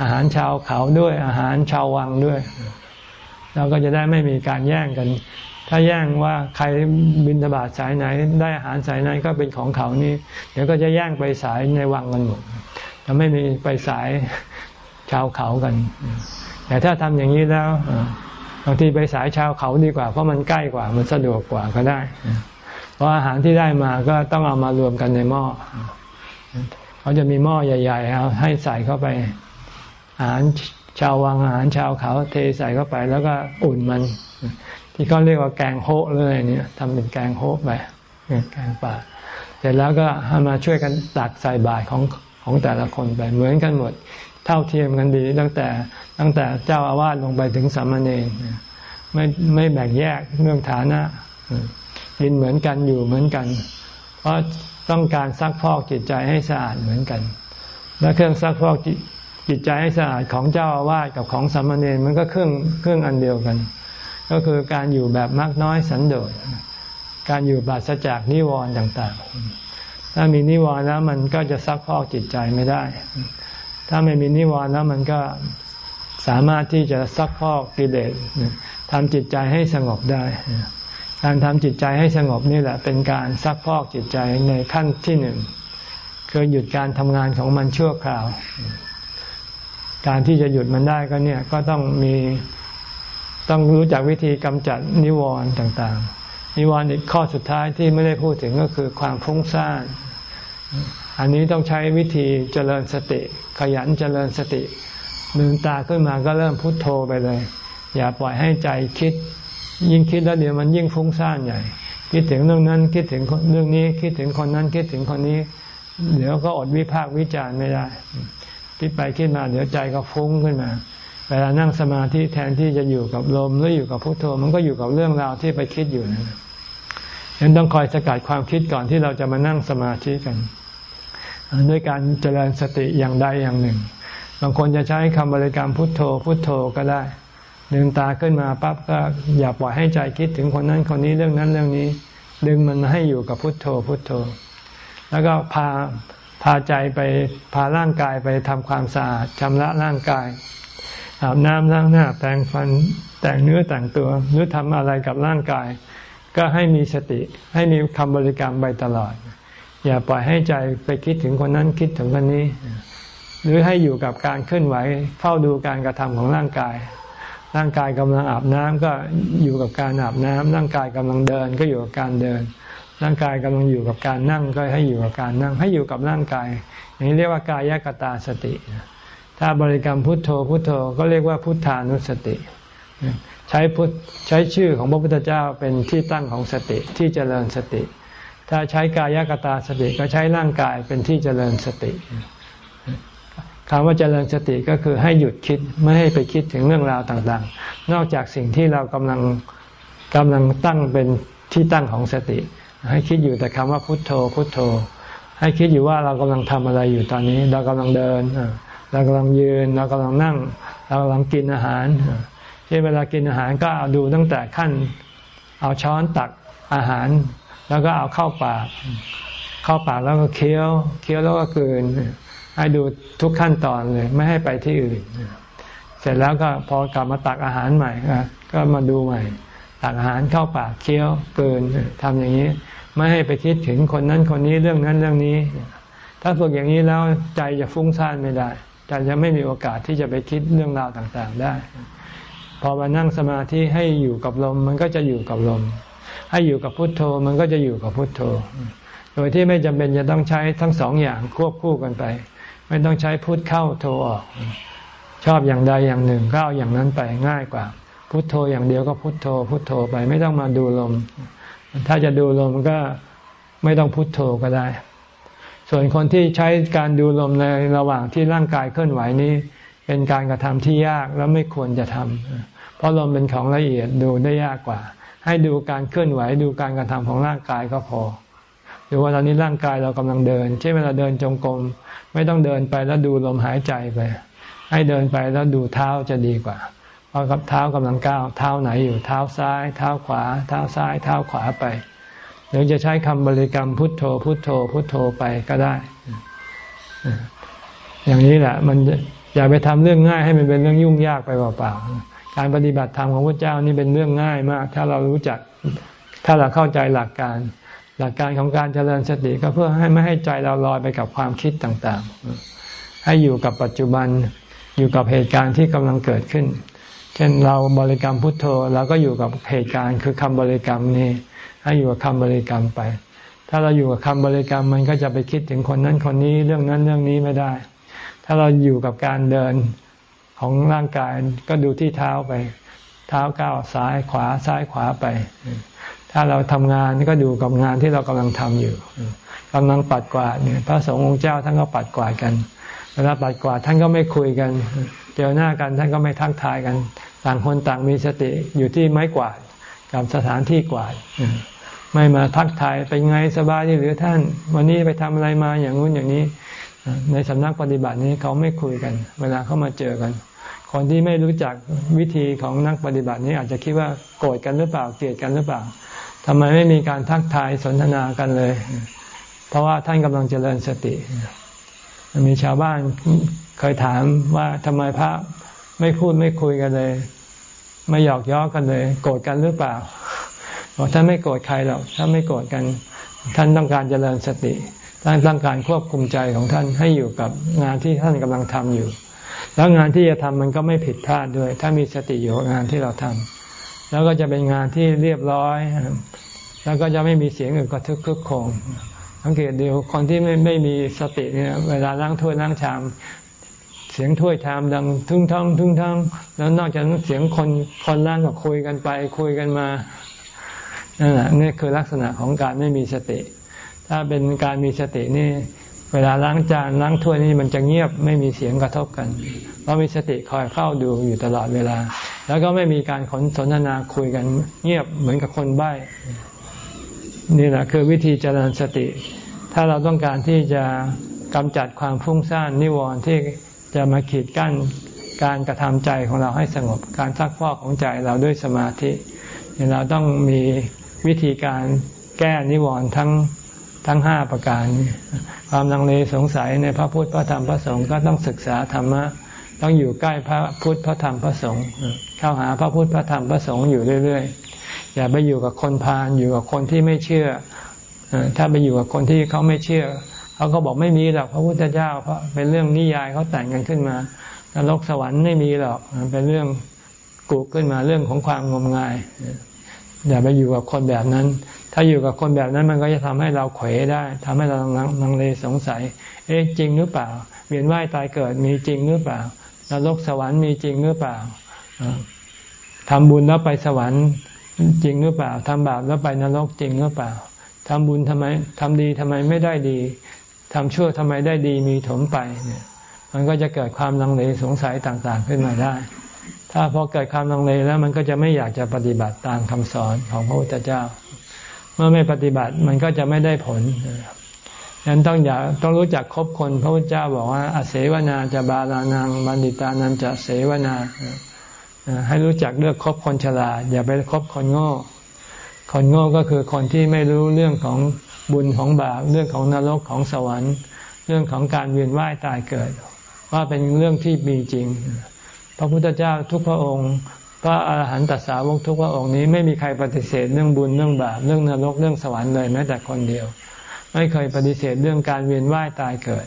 อาหารชาวเขาด้วยอาหารชาววังด้วย เราก็จะได้ไม่มีการแย่งกัน ถ้าแย่งว่าใครบินทบาทสายไหน ได้อาหารสายไหนก็เป็นของเขานี่เดี๋ยวก็จะแย่งไปสายในวังกันหมดจะไม่มีไปสายชาวเขากัน แต่ถ้าทำอย่างนี้แล้วบางทีไปสายชาวเขาดีกว่า เพราะมันใกล้กว่ามันสะดวกกว่าก็ได้ ราะอาหารที่ได้มาก็ต้องเอามารวมกันในหม้อเขาจะมีหม้อใหญ่ๆเอาให้ใส่เข้าไป อาหารชาววังอาหารชาวเขาเทใส่เข้าไป แล้วก็อุ่นมัน ที่เขาเรียกว่าแกงโฮเลยเนี่ยทำเป็นแกงโฮไปแกงป่าเสร็จแล้วก็ให้มาช่วยกันตักใส่บาตรของของแต่ละคนไปเหมือนกันหมด เท่าเทียมกันดีตั้งแต่ตั้งแต่เจ้าอาวาสลงไปถึงสามเณรไม่ไม่แบ่งแยกเรื่องฐานะ กินเหมือนกันอยู่เหมือนกัน เพราะต้องการซักพอกจิตใจให้สะอาดเหมือนกัน และเครื่องซักพอกจิตใจให้สะอาดของเจ้าอาวาสกับของสามเณรมันก็เครื่องเครื่องอันเดียวกัน ก็คือการอยู่แบบมากน้อยสันโดษการอยู่ปราศจากนิวรณ์ต่างๆ ถ้ามีนิวรณ์แล้วมันก็จะซักพอกจิตใจไม่ได้ ถ้าไม่มีนิวรณ์แล้วมันก็สามารถที่จะซักพอกกิเลสทำจิตใจให้สงบได้ การทำจิตใจให้สงบนี่แหละ เป็นการซักพอกจิตใจในขั้นที่หนึ่งคือหยุดการทำงานของมันชั่วคราว การที่จะหยุดมันได้ก็เนี่ยก็ต้องมีต้องรู้จักวิธีกำจัดนิวรณ์ต่าง ๆ นิวรณ์อีกข้อสุดท้ายที่ไม่ได้พูดถึงก็คือความฟุ้งซ่านอันนี้ต้องใช้วิธีเจริญสติ ขยันเจริญสติลืมตาขึ้นมาก็เริ่มพุโทโธไปเลย อย่าปล่อยให้ใจคิด ยิ่งคิดแล้วเดี๋ยวมันยิ่งฟุ้งซ่านใหญ่ คิดถึงเรื่องนั้นคิดถึงเรื่องนี้ คิดถึงคนนั้นคิดถึงคนนี้ เดี๋ยวก็อดวิพากวิจารณ์ไม่ได้ คิดไปคิดมาเดี๋ยวใจก็ฟุ้งขึ้นมา เวลานั่งสมาธิแทนที่จะอยู่กับลมหรืออยู่กับพุทโธมันก็อยู่กับเรื่องราวที่ไปคิดอยู่นั่นยังต้องคอยสกัดความคิดก่อนที่เราจะมานั่งสมาธิกันด้วยการเจริญสติอย่างใดอย่างหนึ่ง บางคนจะใช้คำบริกรรมพุทโธพุทโธก็ได้ ดึงตาขึ้นมาปั๊บก็อย่าปล่อยให้ใจคิดถึงคนนั้นคนนี้เรื่องนั้นเรื่องนี้ ดึงมันให้อยู่กับพุทโธพุทโธ แล้วก็พาพาใจไปพาร่างกายไปทำความสะอาดชำระร่างกายอาบน้ำล้างหน้าแปรงฟันแต่งเนื้อแต่งตัวหรือทำอะไรกับร่างกาย ก็ให้มีสติให้มีคำบริกรรมไปตลอด อย่าปล่อยให้ใจไปคิดถึงคนนั้นคิดถึงคนนี้ หรือให้อยู่กับการเคลื่อนไหวเฝ้าดูการกระทำของร่างกาย ร่างกายกำลังอาบน้ำก็อยู่กับการอาบน้ำร่างกายกำลังเดินก็อยู่กับการเดิน ร่างกายกำลังอยู่กับการนั่งก็ให้อยู่กับการนั่ง ให้อยู่กับร่างกาย อย่างนี้เรียกว่ากายกตาสติ ถ้าบริกรรมพุทโธพุทโธก็เรียกว่าพุทธานุสติ ใช้พุทใช้ชื่อของพระพุทธเจ้าเป็นที่ตั้งของสติที่เจริญสติ ถ้าใช้กายกตาสติก็ใช้ร่างกายเป็นที่เจริญสติ คำว่าเจริญสติก็คือให้หยุดคิดไม่ให้ไปคิดถึงเรื่องราวต่างๆ นอกจากสิ่งที่เรากำลังกำลังตั้งเป็นที่ตั้งของสติ ให้คิดอยู่แต่คำว่าพุทโธ พุทโธ ให้คิดอยู่ว่าเรากำลังทำอะไรอยู่ตอนนี้ เรากำลังเดินเรากำลังยืน เรากำลังนั่ง เรากำลังกินอาหารที่เวลากินอาหารก็เอาดูตั้งแต่ขั้น เอาช้อนตักอาหาร แล้วก็เอาเข้าปาก เข้าปากแล้วก็เคี้ยว เคี้ยวแล้วก็เกิน ให้ดูทุกขั้นตอนเลย ไม่ให้ไปที่อื่น เสร็จแล้วก็พอกลับมาตักอาหารใหม่ ก็มาดูใหม่ ตักอาหารเข้าปากเคี้ยวเกินทำอย่างนี้ ไม่ให้ไปคิดถึงคนนั้นคนนี้เรื่องนั้นเรื่องนี้ ถ้าฝึกอย่างนี้แล้วใจจะฟุ้งซ่านไม่ได้ใจจะไม่มีโอกาสที่จะไปคิดเรื่องราวต่างๆได้ พอมานั่งสมาธิให้อยู่กับลมมันก็จะอยู่กับลม ให้อยู่กับพุทโธมันก็จะอยู่กับพุทโธ โดยที่ไม่จำเป็นจะต้องใช้ทั้งสองอย่างควบคู่กันไป ไม่ต้องใช้พุทเข้าโธออก ชอบอย่างใดอย่างหนึ่งก็เอาอย่างนั้นไปง่ายกว่า พุทโธอย่างเดียวก็พุทโธ พุทโธไปไม่ต้องมาดูลม ถ้าจะดูลมก็ไม่ต้องพุทโธก็ได้ ส่วนคนที่ใช้การดูลมในระหว่างที่ร่างกายเคลื่อนไหวนี้ เป็นการกระทำที่ยากและไม่ควรจะทำเพราะลมเป็นของละเอียดดูได้ยากกว่า ให้ดูการเคลื่อนไหวดูการกระทำของร่างกายก็พอ ดูว่าตอนนี้ร่างกายเรากำลังเดินเช่นเวลาเดินจงกรมไม่ต้องเดินไปแล้วดูลมหายใจไป ให้เดินไปแล้วดูเท้าจะดีกว่า เพราะกับเท้ากำลังก้าวเท้าไหนอยู่เท้าซ้าย เท้าขวา เท้าซ้าย เท้าขวาไปหรือจะใช้คำบริกรรมพุทโธ พุทโธ พุทโธไปก็ได้ อย่างนี้แหละมันอย่าไปทำเรื่องง่ายให้มันเป็นเรื่องยุ่งยากไปเปล่าๆการปฏิบัติธรรมของพระเจ้านี่เป็นเรื่องง่ายมาก ถ้าเรารู้จักถ้าเราเข้าใจหลักการ หลักการของการเจริญสติก็เพื่อให้ไม่ให้ใจเราลอยไปกับความคิดต่างๆ ให้อยู่กับปัจจุบันอยู่กับเหตุการณ์ที่กำลังเกิดขึ้น เช่นเราบริกรรมพุทโธเราก็อยู่กับเหตุการณ์คือคำบริกรรมนี้ ให้อยู่กับคำบริกรรมไป ถ้าเราอยู่กับคำบริกรรมมันก็จะไปคิดถึงคนนั้นคนนี้เรื่องนั้นเรื่องนี้ไม่ได้ ถ้าเราอยู่กับการเดินของร่างกายก็ดูที่เท้าไป เท้าก้าวซ้ายขวาซ้ายขวาไป ถ้าเราทำงานก็ดูกับงานที่เรากำลังทำอยู่กำลังปัดกวาดเนี่ยพระสงฆ์องค์เจ้าท่านก็ปัดกวาดกันเวลาปัดกวาดท่านก็ไม่คุยกัน เจอหน้ากันท่านก็ไม่ทักทายกัน ต่างคนต่างมีสติอยู่ที่ไม้กวาดกับสถานที่กวาดไม่มาทักทายเป็นไงสบายดีหรือท่าน วันนี้ไปทำอะไรมาอย่างนู้นอย่างนี้ ในสำนักปฏิบัตินี้เขาไม่คุยกัน เวลาเขามาเจอกัน คนที่ไม่รู้จักวิธีของนักปฏิบัตินี้อาจจะคิดว่าโกรธกันหรือเปล่าเกลียดกันหรือเปล่า ทำไมไม่มีการทักทายสนทนากันเลย เพราะว่าท่านกำลังเจริญสติ มีชาวบ้านเคยถามว่าทำไมพระไม่พูดไม่คุยกันเลย ไม่หยอกย้อกันเลย โกรธกันหรือเปล่าบอกท่านไม่โกรธใครหรอกท่านไม่โกรธกัน ท่านต้องการเจริญสติท่านต้องการควบคุมใจของท่านให้อยู่กับงานที่ท่านกำลังทำอยู่ แล้วงานที่จะทำมันก็ไม่ผิดพลาดด้วย ถ้ามีสติอยู่กับงานที่เราทำ แล้วก็จะเป็นงานที่เรียบร้อย แล้วก็จะไม่มีเสียงอื่นกระทึกคึกโคงสังเกตดูคนที่ไม่ไม่มีสติเนี่ยเวลาล้างถ้วยล้างชาม เสียงถ้วยชามดังทุ่งท่องทุ่งท่องแล้วนอกจากนั้นเสียงคนคนล้างก็คุยกันไป คุยกันมานั่นแหละนี่คือลักษณะของการไม่มีสติ ถ้าเป็นการมีสตินี่ เวลาล้างจานล้างถ้วยนี่มันจะเงียบไม่มีเสียงกระทบกัน เพราะมีสติคอยเข้าดูอยู่ตลอดเวลา แล้วก็ไม่มีการขนสนทนาคุยกันเงียบเหมือนกับคนใบ้ นี่แหละคือวิธีเจริญสติ ถ้าเราต้องการที่จะกำจัดความฟุ้งซ่านนิวรณ์ที่จะมาขีดกั้นการกระทำใจของเราให้สงบ การซักฟอกของใจเราด้วยสมาธิเราต้องมีวิธีการแก้นิวรณ์ทั้งทั้งห้าประการ ความลังเลสงสัยในพระพุทธพระธรรมพระสงฆ์ก็ต้องศึกษาธรรมะต้องอยู่ใกล้พระพุทธพระธรรมพระสงฆ์เข้าหาพระพุทธพระธรรมพระสงฆ์อยู่เรื่อยๆ อย่าไปอยู่กับคนพาลอยู่กับคนที่ไม่เชื่อ ถ้าไปอยู่กับคนที่เขาไม่เชื่อ เขาก็บอกไม่มีหรอกพระพุทธเจ้าเพราะเป็นเรื่องนิยายเขาแต่งกันขึ้นมานรกสวรรค์ไม่มีหรอกเป็นเรื่องกุขึ้นมาเรื่องของความงมงาย อย่าไปอยู่กับคนแบบนั้น ถ้าอยู่กับคนแบบนั้นมันก็จะทำให้เราเขวได้ทำให้เราลังเลสงสัย เอ๊ะจริงหรือเปล่า เวียนว่ายตายเกิดมีจริงหรือเปล่านรกสวรรค์มีจริงหรือเปล่าทำบุญแล้วไปสวรรค์จริงหรือเปล่าทำบาปแล้วไปนรกจริงหรือเปล่าทำบุญทำไมทำดีทำไมไม่ได้ดีทำชั่วทำไมได้ดีมีถมไปเนี่ยมันก็จะเกิดความลังเลสงสัยต่างๆขึ้นมาได้ ถ้าพอเกิดความลังเลแล้วมันก็จะไม่อยากจะปฏิบัติตามคำสอนของพระพุทธเจ้า เมื่อไม่ปฏิบัติมันก็จะไม่ได้ผลดังนั้นต้องอย่าต้องรู้จักคบคนพระพุทธเจ้าบอกว่าอาเสวนาจะบาลานังบัณฑิตานันจะเสวนา ให้รู้จักเลือกคบคนฉลาด อย่าไปคบคนโง่ คนโง่ก็คือคนที่ไม่รู้เรื่องของบุญของบาปเรื่องของนรกของสวรรค์ เรื่องของการเวียนว่ายตายเกิด ว่าเป็นเรื่องที่มีจริง พระพุทธเจ้าทุกพระองค์ พระอาหารหันตสาวกทุกพระองค์นี้ไม่มีใครปฏิเสธเรื่องบุญเรื่องบาปเรื่องนรกเรื่องสวรรค์เลยแม้แต่คนเดียว ไม่เคยปฏิเสธเรื่องการเวียนว่ายตายเกิด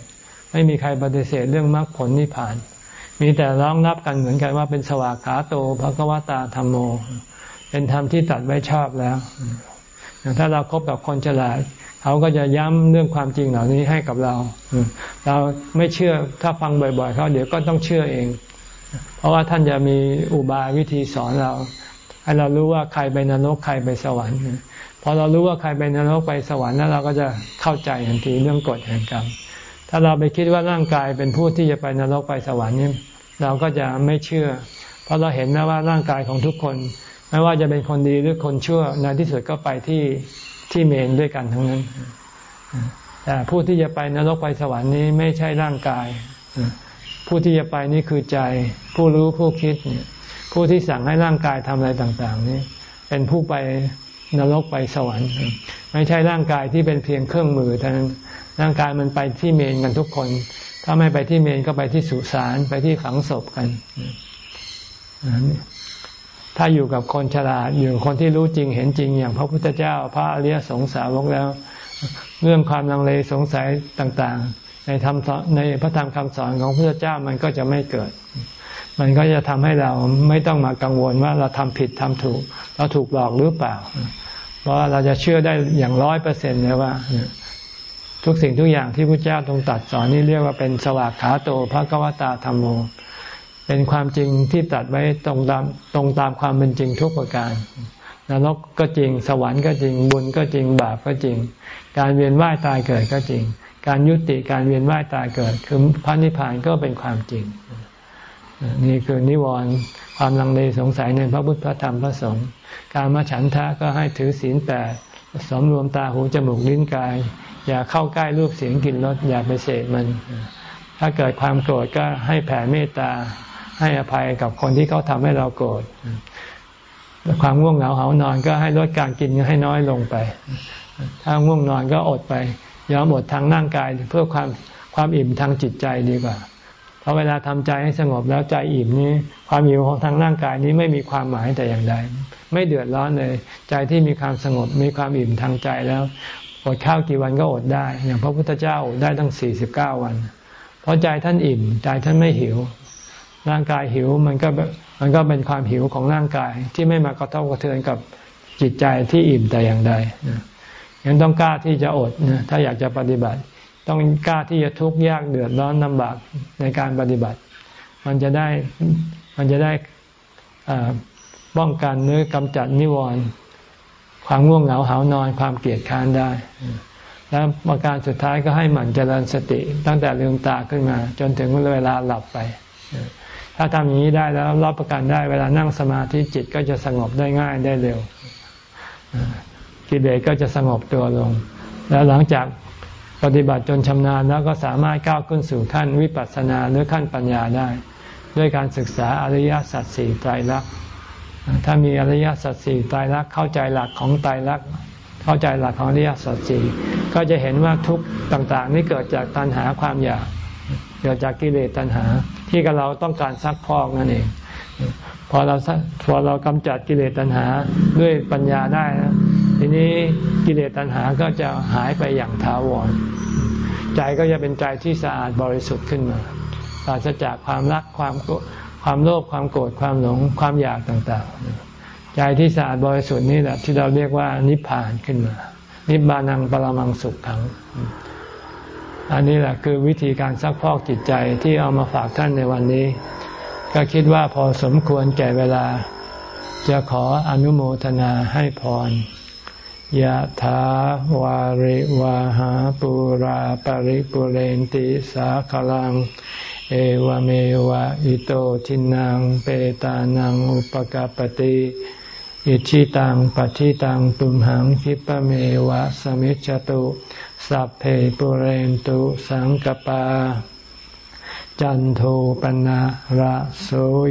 ไม่มีใครปฏิเสธเรื่องมรรคผลนิพพาน มีแต่ร้องนับกันเหมือนกันว่าเป็นสวากขาโตภควตาธรรมโม เป็นธรรมที่ตัดไว้ชอบแล้ว ถ้าเราครบกับคนฉลาดเขาก็จะย้ำเรื่องความจริงเหล่านี้ให้กับเรา เราไม่เชื่อถ้าฟังบ่อยๆเขาเดี๋ยวก็ต้องเชื่อเอง เพราะว่าท่านจะมีอุบายวิธีสอนเรา ให้เรารู้ว่าใครไปนรกใครไปสวรรค์พอเรารู้ว่าใครไปนรกไปสวรรค์แล้วเราก็จะเข้าใจทันทีเรื่องกฎแห่งกรรมถ้าเราไปคิดว่าร่างกายเป็นผู้ที่จะไปนรกไปสวรรค์นี่เราก็จะไม่เชื่อ เพราะเราเห็นนะว่าร่างกายของทุกคน ไม่ว่าจะเป็นคนดีหรือคนชั่วในที่สุดก็ไปที่ที่เมนด้วยกันทั้งนั้นแต่ผู้ที่จะไปนรกไปสวรรค์นี้ไม่ใช่ร่างกาย ผู้ที่จะไปนี่คือใจ ผู้รู้ผู้คิดเนี่ยผู้ที่สั่งให้ร่างกายทำอะไรต่าง ๆ นี่เป็นผู้ไปนรกไปสวรรค์ ไม่ใช่ร่างกายที่เป็นเพียงเครื่องมือเท่านั้นร่างกายมันไปที่เมนกันทุกคน ถ้าไม่ไปที่เมนก็ไปที่สุสานไปที่ฝังศพกัน ถ้าอยู่กับคนฉลาดอยู่คนที่รู้จริงเห็นจริง อย่างพระพุทธเจ้า พระอริยสงสาวกแล้ว เรื่องความลังเลสงสัยต่างๆ ในธรรมในพระธรรมคำสอนของพระเจ้ามันก็จะไม่เกิด มันก็จะทำให้เราไม่ต้องมากังวลว่าเราทำผิดทำถูก เราถูกหลอกหรือเปล่า เพราะเราจะเชื่อได้อย่างร้อยเปอร์เซ็นต์เลยว่า ทุกสิ่งทุกอย่างที่พระเจ้าทรงตัดสอนนี่เรียกว่าเป็นสวากขาโตพระกวตาธรรมโมเป็นความจริงที่ตัดไว้ตรงตามตรงตามความเป็นจริงทุกประการนรกก็จริง สวรรค์ก็จริง บุญก็จริง บาปก็จริง การเวียนว่ายตายเกิดก็จริง การยุติการเวียนว่ายตายเกิด คือพระนิพพานก็เป็นความจริง นี่คือนิวรณ์ความลังเลสงสัยในพระพุทธพระธรรมพระสงฆ์การมาฉันทะก็ให้ถือศีลแปดสมรวมตาหูจมูกลิ้นกาย อย่าเข้าใกล้รูปเสียงกลิ่นรสอย่าไปเสพมัน ถ้าเกิดความโกรธก็ให้แผ่เมตตาให้อภัยกับคนที่เขาทำให้เราโกรธความง่วงเหงาเหานอนก็ให้ลดการกินให้น้อยลงไป ถ้าง่วงนอนก็อดไป ยอมอดทางร่างกายเพื่อความความอิ่มทางจิตใจดีกว่า เพราะเวลาทำใจให้สงบแล้วใจอิ่มนี้ ความอิ่มของทางร่างกายนี้ไม่มีความหมายแต่อย่างใด ไม่เดือดร้อนเลย ใจที่มีความสงบมีความอิ่มทางใจแล้วอดข้าวกี่วันก็อดได้ อย่างพระพุทธเจ้าอดได้ตั้งสี่สิบเก้าวัน เพราะใจท่านอิ่ม ใจท่านไม่หิว ร่างกายหิวมันก็มันก็เป็นความหิวของร่างกายที่ไม่มากระทบกระเทือนกับจิตใจที่อิ่มแต่อย่างใด ยังต้องกล้าที่จะอดนะถ้าอยากจะปฏิบัติ ต้องกล้าที่จะทุกข์ยากเดือดร้อนลำบากในการปฏิบัติ มันจะได้มันจะได้ป้องกันหรือกำจัดนิวรณ์ความง่วงเหงาหานอนความเกลียดค้านได้ แล้วประการสุดท้ายก็ให้หมั่นเจริญสติ ตั้งแต่ลืมตาขึ้นมา จนถึงเวลาหลับไป ถ้าทำอย่างนี้ได้แล้วรับประกันได้เวลานั่งสมาธิจิตก็จะสงบได้ง่ายได้เร็ว กิเลสก็จะสงบตัวลง แล้วหลังจากปฏิบัติจนชำนาญแล้วก็สามารถก้าวขึ้นสู่ขั้นวิปัสสนาหรือขั้นปัญญาได้ ด้วยการศึกษาอริยสัจสี่ไตรลักษณ์ถ้ามีอริยสัจสี่ไตรลักษณ์เข้าใจหลักของไตรลักษณ์เข้าใจหลักของอริยสัจสี่ก็จะเห็นว่าทุกต่างๆ นี้เกิดจากตัณหาความอยากเกิดจากกิเลสตัณหา ที่กับเราต้องการซักพอกนั่นเองพอเราพอเรากำจัดกิเลสตัณหาด้วยปัญญาได้นะ ทีนี้กิเลสตัณหาก็จะหายไปอย่างถาวร ใจก็จะเป็นใจที่สะอาดบริสุทธิ์ขึ้นมาปราศจากความรักความความโลภความโกรธความหลงความอยากต่างๆ ใจที่สะอาดบริสุทธิ์นี่แหละที่เราเรียกว่านิพพานขึ้นมา นิบานังปรมังสุขขัง อันนี้แหละคือวิธีการซักพอกจิตใจที่เอามาฝากท่านในวันนี้ ก็คิดว่าพอสมควรแก่เวลา จะขออนุโมทนาให้พร ยะถาวาริวาหาปุราปริปุเรนติสาขลัง เอวเมวะอิโตทินังเปตานังอุปกปติอิชิตังปฏิตังตุมหังคิปะเมวะสมิจจตุสัพเพปุเรนตุสังกปา จันโทปนะระโส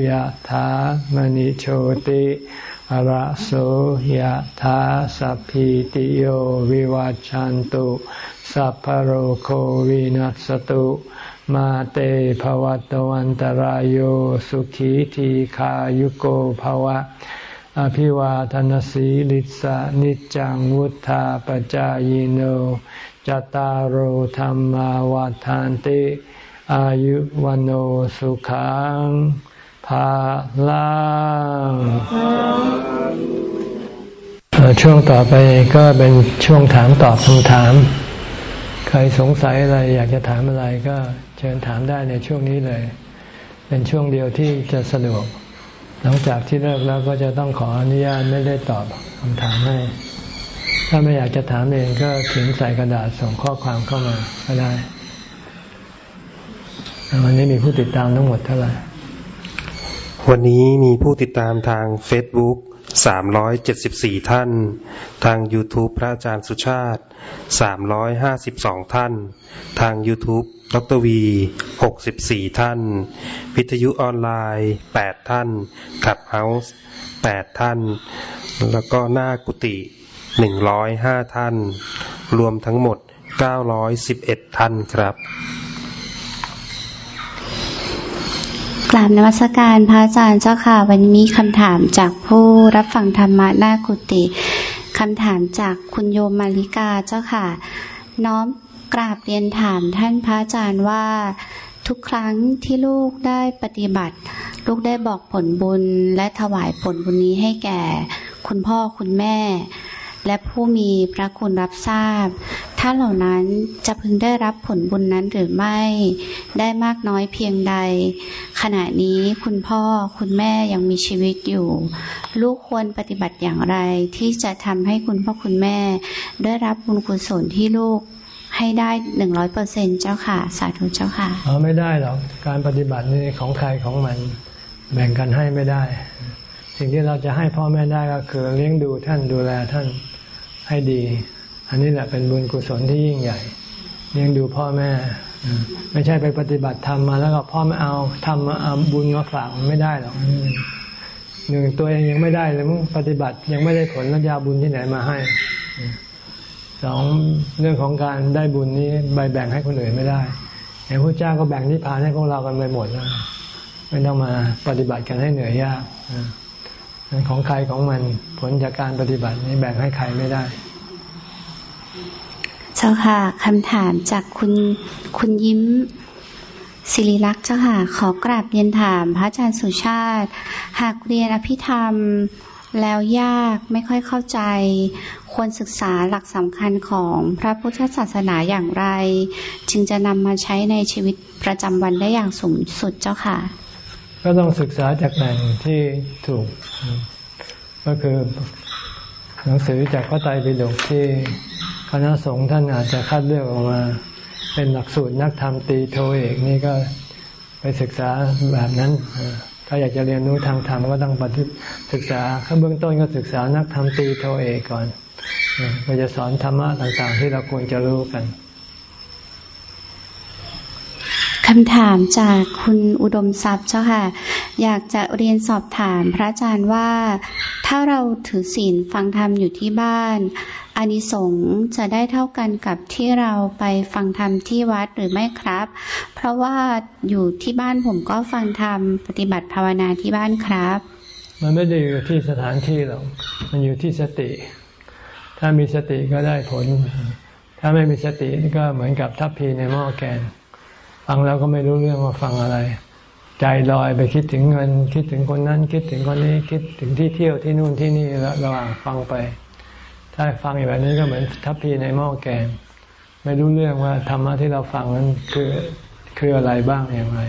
ยธามณิโชติ อระโสยธาสัพพิติโยวิวัจจันตุ สัพพโรโควินัสตุ มาเตภวัตวันตารโยสุขีทีขายุโกภวะ อภิวาทนสีลิสะนิจังวุธาปจายโนจตารโหธรรมวาทานติ อายุวันโอสุขัง ภาลังช่วงต่อไปก็เป็นช่วงถามตอบคำถาม ใครสงสัยอะไรอยากจะถามอะไรก็เชิญถามได้ในช่วงนี้เลย เป็นช่วงเดียวที่จะสะดวก หลังจากที่เลิกแล้วก็จะต้องขออนุญาตไม่ได้ตอบคำถามให้ ถ้าไม่อยากจะถามเองก็เขียนใส่กระดาษส่งข้อความเข้ามาก็ได้ วันนี้มีผู้ติดตามทั้งหมดเท่าไหร่ วันนี้มีผู้ติดตามทาง Facebook 374 ท่าน ทาง YouTube พระอาจารย์สุชาติ 352 ท่าน ทาง YouTube ดรวี 64 ท่าน วิทยุออนไลน์ 8 ท่านขับเฮาส์ 8 ท่าน แล้วก็หน้ากุฏิ105 ท่าน รวมทั้งหมด 911 ท่านครับ กราบนวัสการพระอาจารย์เจ้าค่ะ วันนี้มีคำถามจากผู้รับฟังธรรมะหน้ากุฏิคำถามจากคุณโยมมาริกาเจ้าค่ะ น้อมกราบเรียนถามท่านพระอาจารย์ว่าทุกครั้งที่ลูกได้ปฏิบัติ ลูกได้บอกผลบุญและถวายผลบุญนี้ให้แก่ คุณพ่อคุณแม่ และผู้มีพระคุณรับทราบถ้าเหล่านั้นจะพึงได้รับผลบุญนั้นหรือไม่ ได้มากน้อยเพียงใด ขณะนี้คุณพ่อคุณแม่ยังมีชีวิตอยู่ ลูกควรปฏิบัติอย่างไรที่จะทำให้คุณพ่อคุณแม่ ได้รับบุญกุศลที่ลูกให้ได้หนึ่งร้อยเปอร์เซ็นเจ้าค่ะ สาธุเจ้าค่ะอ๋อไม่ได้หรอกการปฏิบัตินี่ของใครของมันแบ่งกันให้ไม่ได้ สิ่งที่เราจะให้พ่อแม่ได้ก็คือเลี้ยงดูท่านดูแลท่าน ให้ดี อันนี้แหละเป็นบุญกุศลที่ยิ่งใหญ่เลี้ยงดูพ่อแม่ ไม่ใช่ไปปฏิบัติธรรมมา แล้วก็พ่อไม่เอาทำมาเอาบุญมาฝากไม่ได้หรอกหนึ่งตัวเองยังไม่ได้เลยมึงปฏิบัติยังไม่ได้ผลแล้วยาบุญที่ไหนมาให้สองเรื่องของการได้บุญนี้ใบแบ่งให้คนอื่นไม่ได้อย่างพระเจ้าก็แบ่งนิพพานให้พวกเรากันไปหมดแล้วไม่ต้องมาปฏิบัติกันให้เหนื่อยยาก ของใครของมันผลจากการปฏิบัตินี้แบ่งให้ใครไม่ได้ เจ้าค่ะคำถามจากคุณคุณยิ้มศิริลักษ์เจ้าค่ะขอกราบเรียนถาม พระอาจารย์สุชาติ หากเรียนอภิธรรมแล้วยากไม่ค่อยเข้าใจ ควรศึกษาหลักสำคัญของพระพุทธศาสนาอย่างไร จึงจะนำมาใช้ในชีวิตประจำวันได้อย่างสูงสุดเจ้าค่ะ ก็ต้องศึกษาจากแหล่งที่ถูก ก็คือหนังสือจากพระไตรปิฎกที่คณะสงฆ์ท่านอาจจะคัดเลือกออกมา เป็นหลักสูตรนักธรรมตีโทเอกนี่ก็ไปศึกษาแบบนั้น ถ้าอยากจะเรียนรู้ทางธรรมก็ต้องปฏิศึกษาขั้นเบื้องต้นก็ศึกษานักธรรมตีโทเอกก่อนก็จะสอนธรรมะต่างๆ ที่เราควรจะรู้กัน คำถามจากคุณอุดมทรัพย์เจ้าค่ะ อยากจะเรียนสอบถามพระอาจารย์ว่า ถ้าเราถือศีลฟังธรรมอยู่ที่บ้านอานิสงส์จะได้เท่ากันกับที่เราไปฟังธรรมที่วัดหรือไม่ครับ เพราะว่าอยู่ที่บ้านผมก็ฟังธรรมปฏิบัติภาวนาที่บ้านครับ มันไม่ได้อยู่ที่สถานที่หรอกมันอยู่ที่สติ ถ้ามีสติก็ได้ผล ถ้าไม่มีสติก็เหมือนกับทัพพีในหม้อแกง ฟังแล้วก็ไม่รู้เรื่องว่าฟังอะไร ใจลอยไปคิดถึงเงิน คิดถึงคนนั้น คิดถึงคนนี้คิดถึงที่เที่ยวที่นู่นที่นี่แล้วระหว่างฟังไป ถ้าฟังอย่างนี้ก็เหมือนทัพพีในหม้อแกงไม่รู้เรื่องว่าธรรมะที่เราฟังนั้นคือคืออะไรบ้างอย่างไร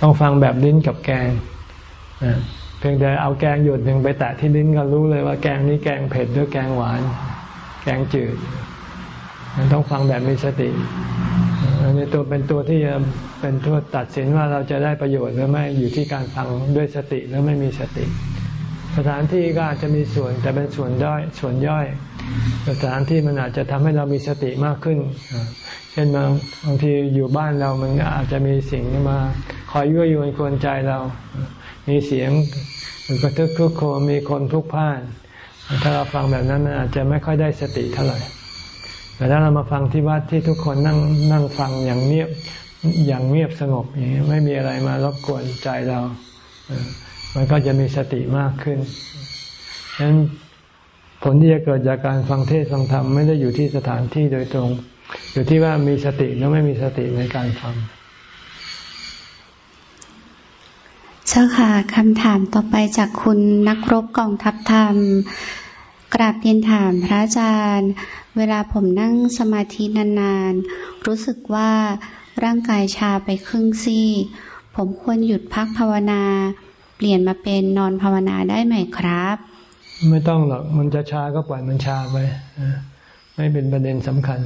ต้องฟังแบบลิ้นกับแกงเพียงแต่เอาแกงหยดหนึ่งไปแตะที่ลิ้นก็รู้เลยว่าแกงนี้แกงเผ็ดหรือแกงหวาน แกงจืด ต้องฟังแบบมีสติอันนี้ตัวเป็นตัวที่จะเป็นตัวตัดสินว่าเราจะได้ประโยชน์หรือไม่อยู่ที่การฟังด้วยสติหรือไม่มีสติ สถานที่ก็อาจจะมีส่วนแต่เป็นส่วนด้อยส่วนย่อย สถานที่มันอาจจะทำให้เรามีสติมากขึ้น เช่นบางบางทีอยู่บ้านเรามันอาจจะมีสิ่งมาคอยยั่วยวนควรใจเรา มีเสียงกระทึกคึกโครมมีคนพลุกพล่าน ถ้าเราฟังแบบนั้นมันอาจจะไม่ค่อยได้สติเท่าไหร่ แต่ถ้าเรามาฟังที่วัดที่ทุกคนนั่งนั่งฟังอย่างเงียบอย่างเงียบสงบอย่างนี้ไม่มีอะไรมารบกวนใจเรา มันก็จะมีสติมากขึ้นฉะนั้นผลที่จะเกิดจากการฟังเทศฟังธรรมไม่ได้อยู่ที่สถานที่โดยตรง อยู่ที่ว่ามีสติหรือไม่มีสติในการฟังเจ้าค่ะคำถามต่อไปจากคุณนักรบกองทัพธรรม กราบเรียนถามพระอาจารย์ เวลาผมนั่งสมาธินานๆ รู้สึกว่าร่างกายชาไปครึ่งซี่ ผมควรหยุดพักภาวนา เปลี่ยนมาเป็นนอนภาวนาได้ไหมครับ ไม่ต้องหรอกมันจะชาก็ปล่อยมันชาไปไม่เป็นประเด็นสำคัญ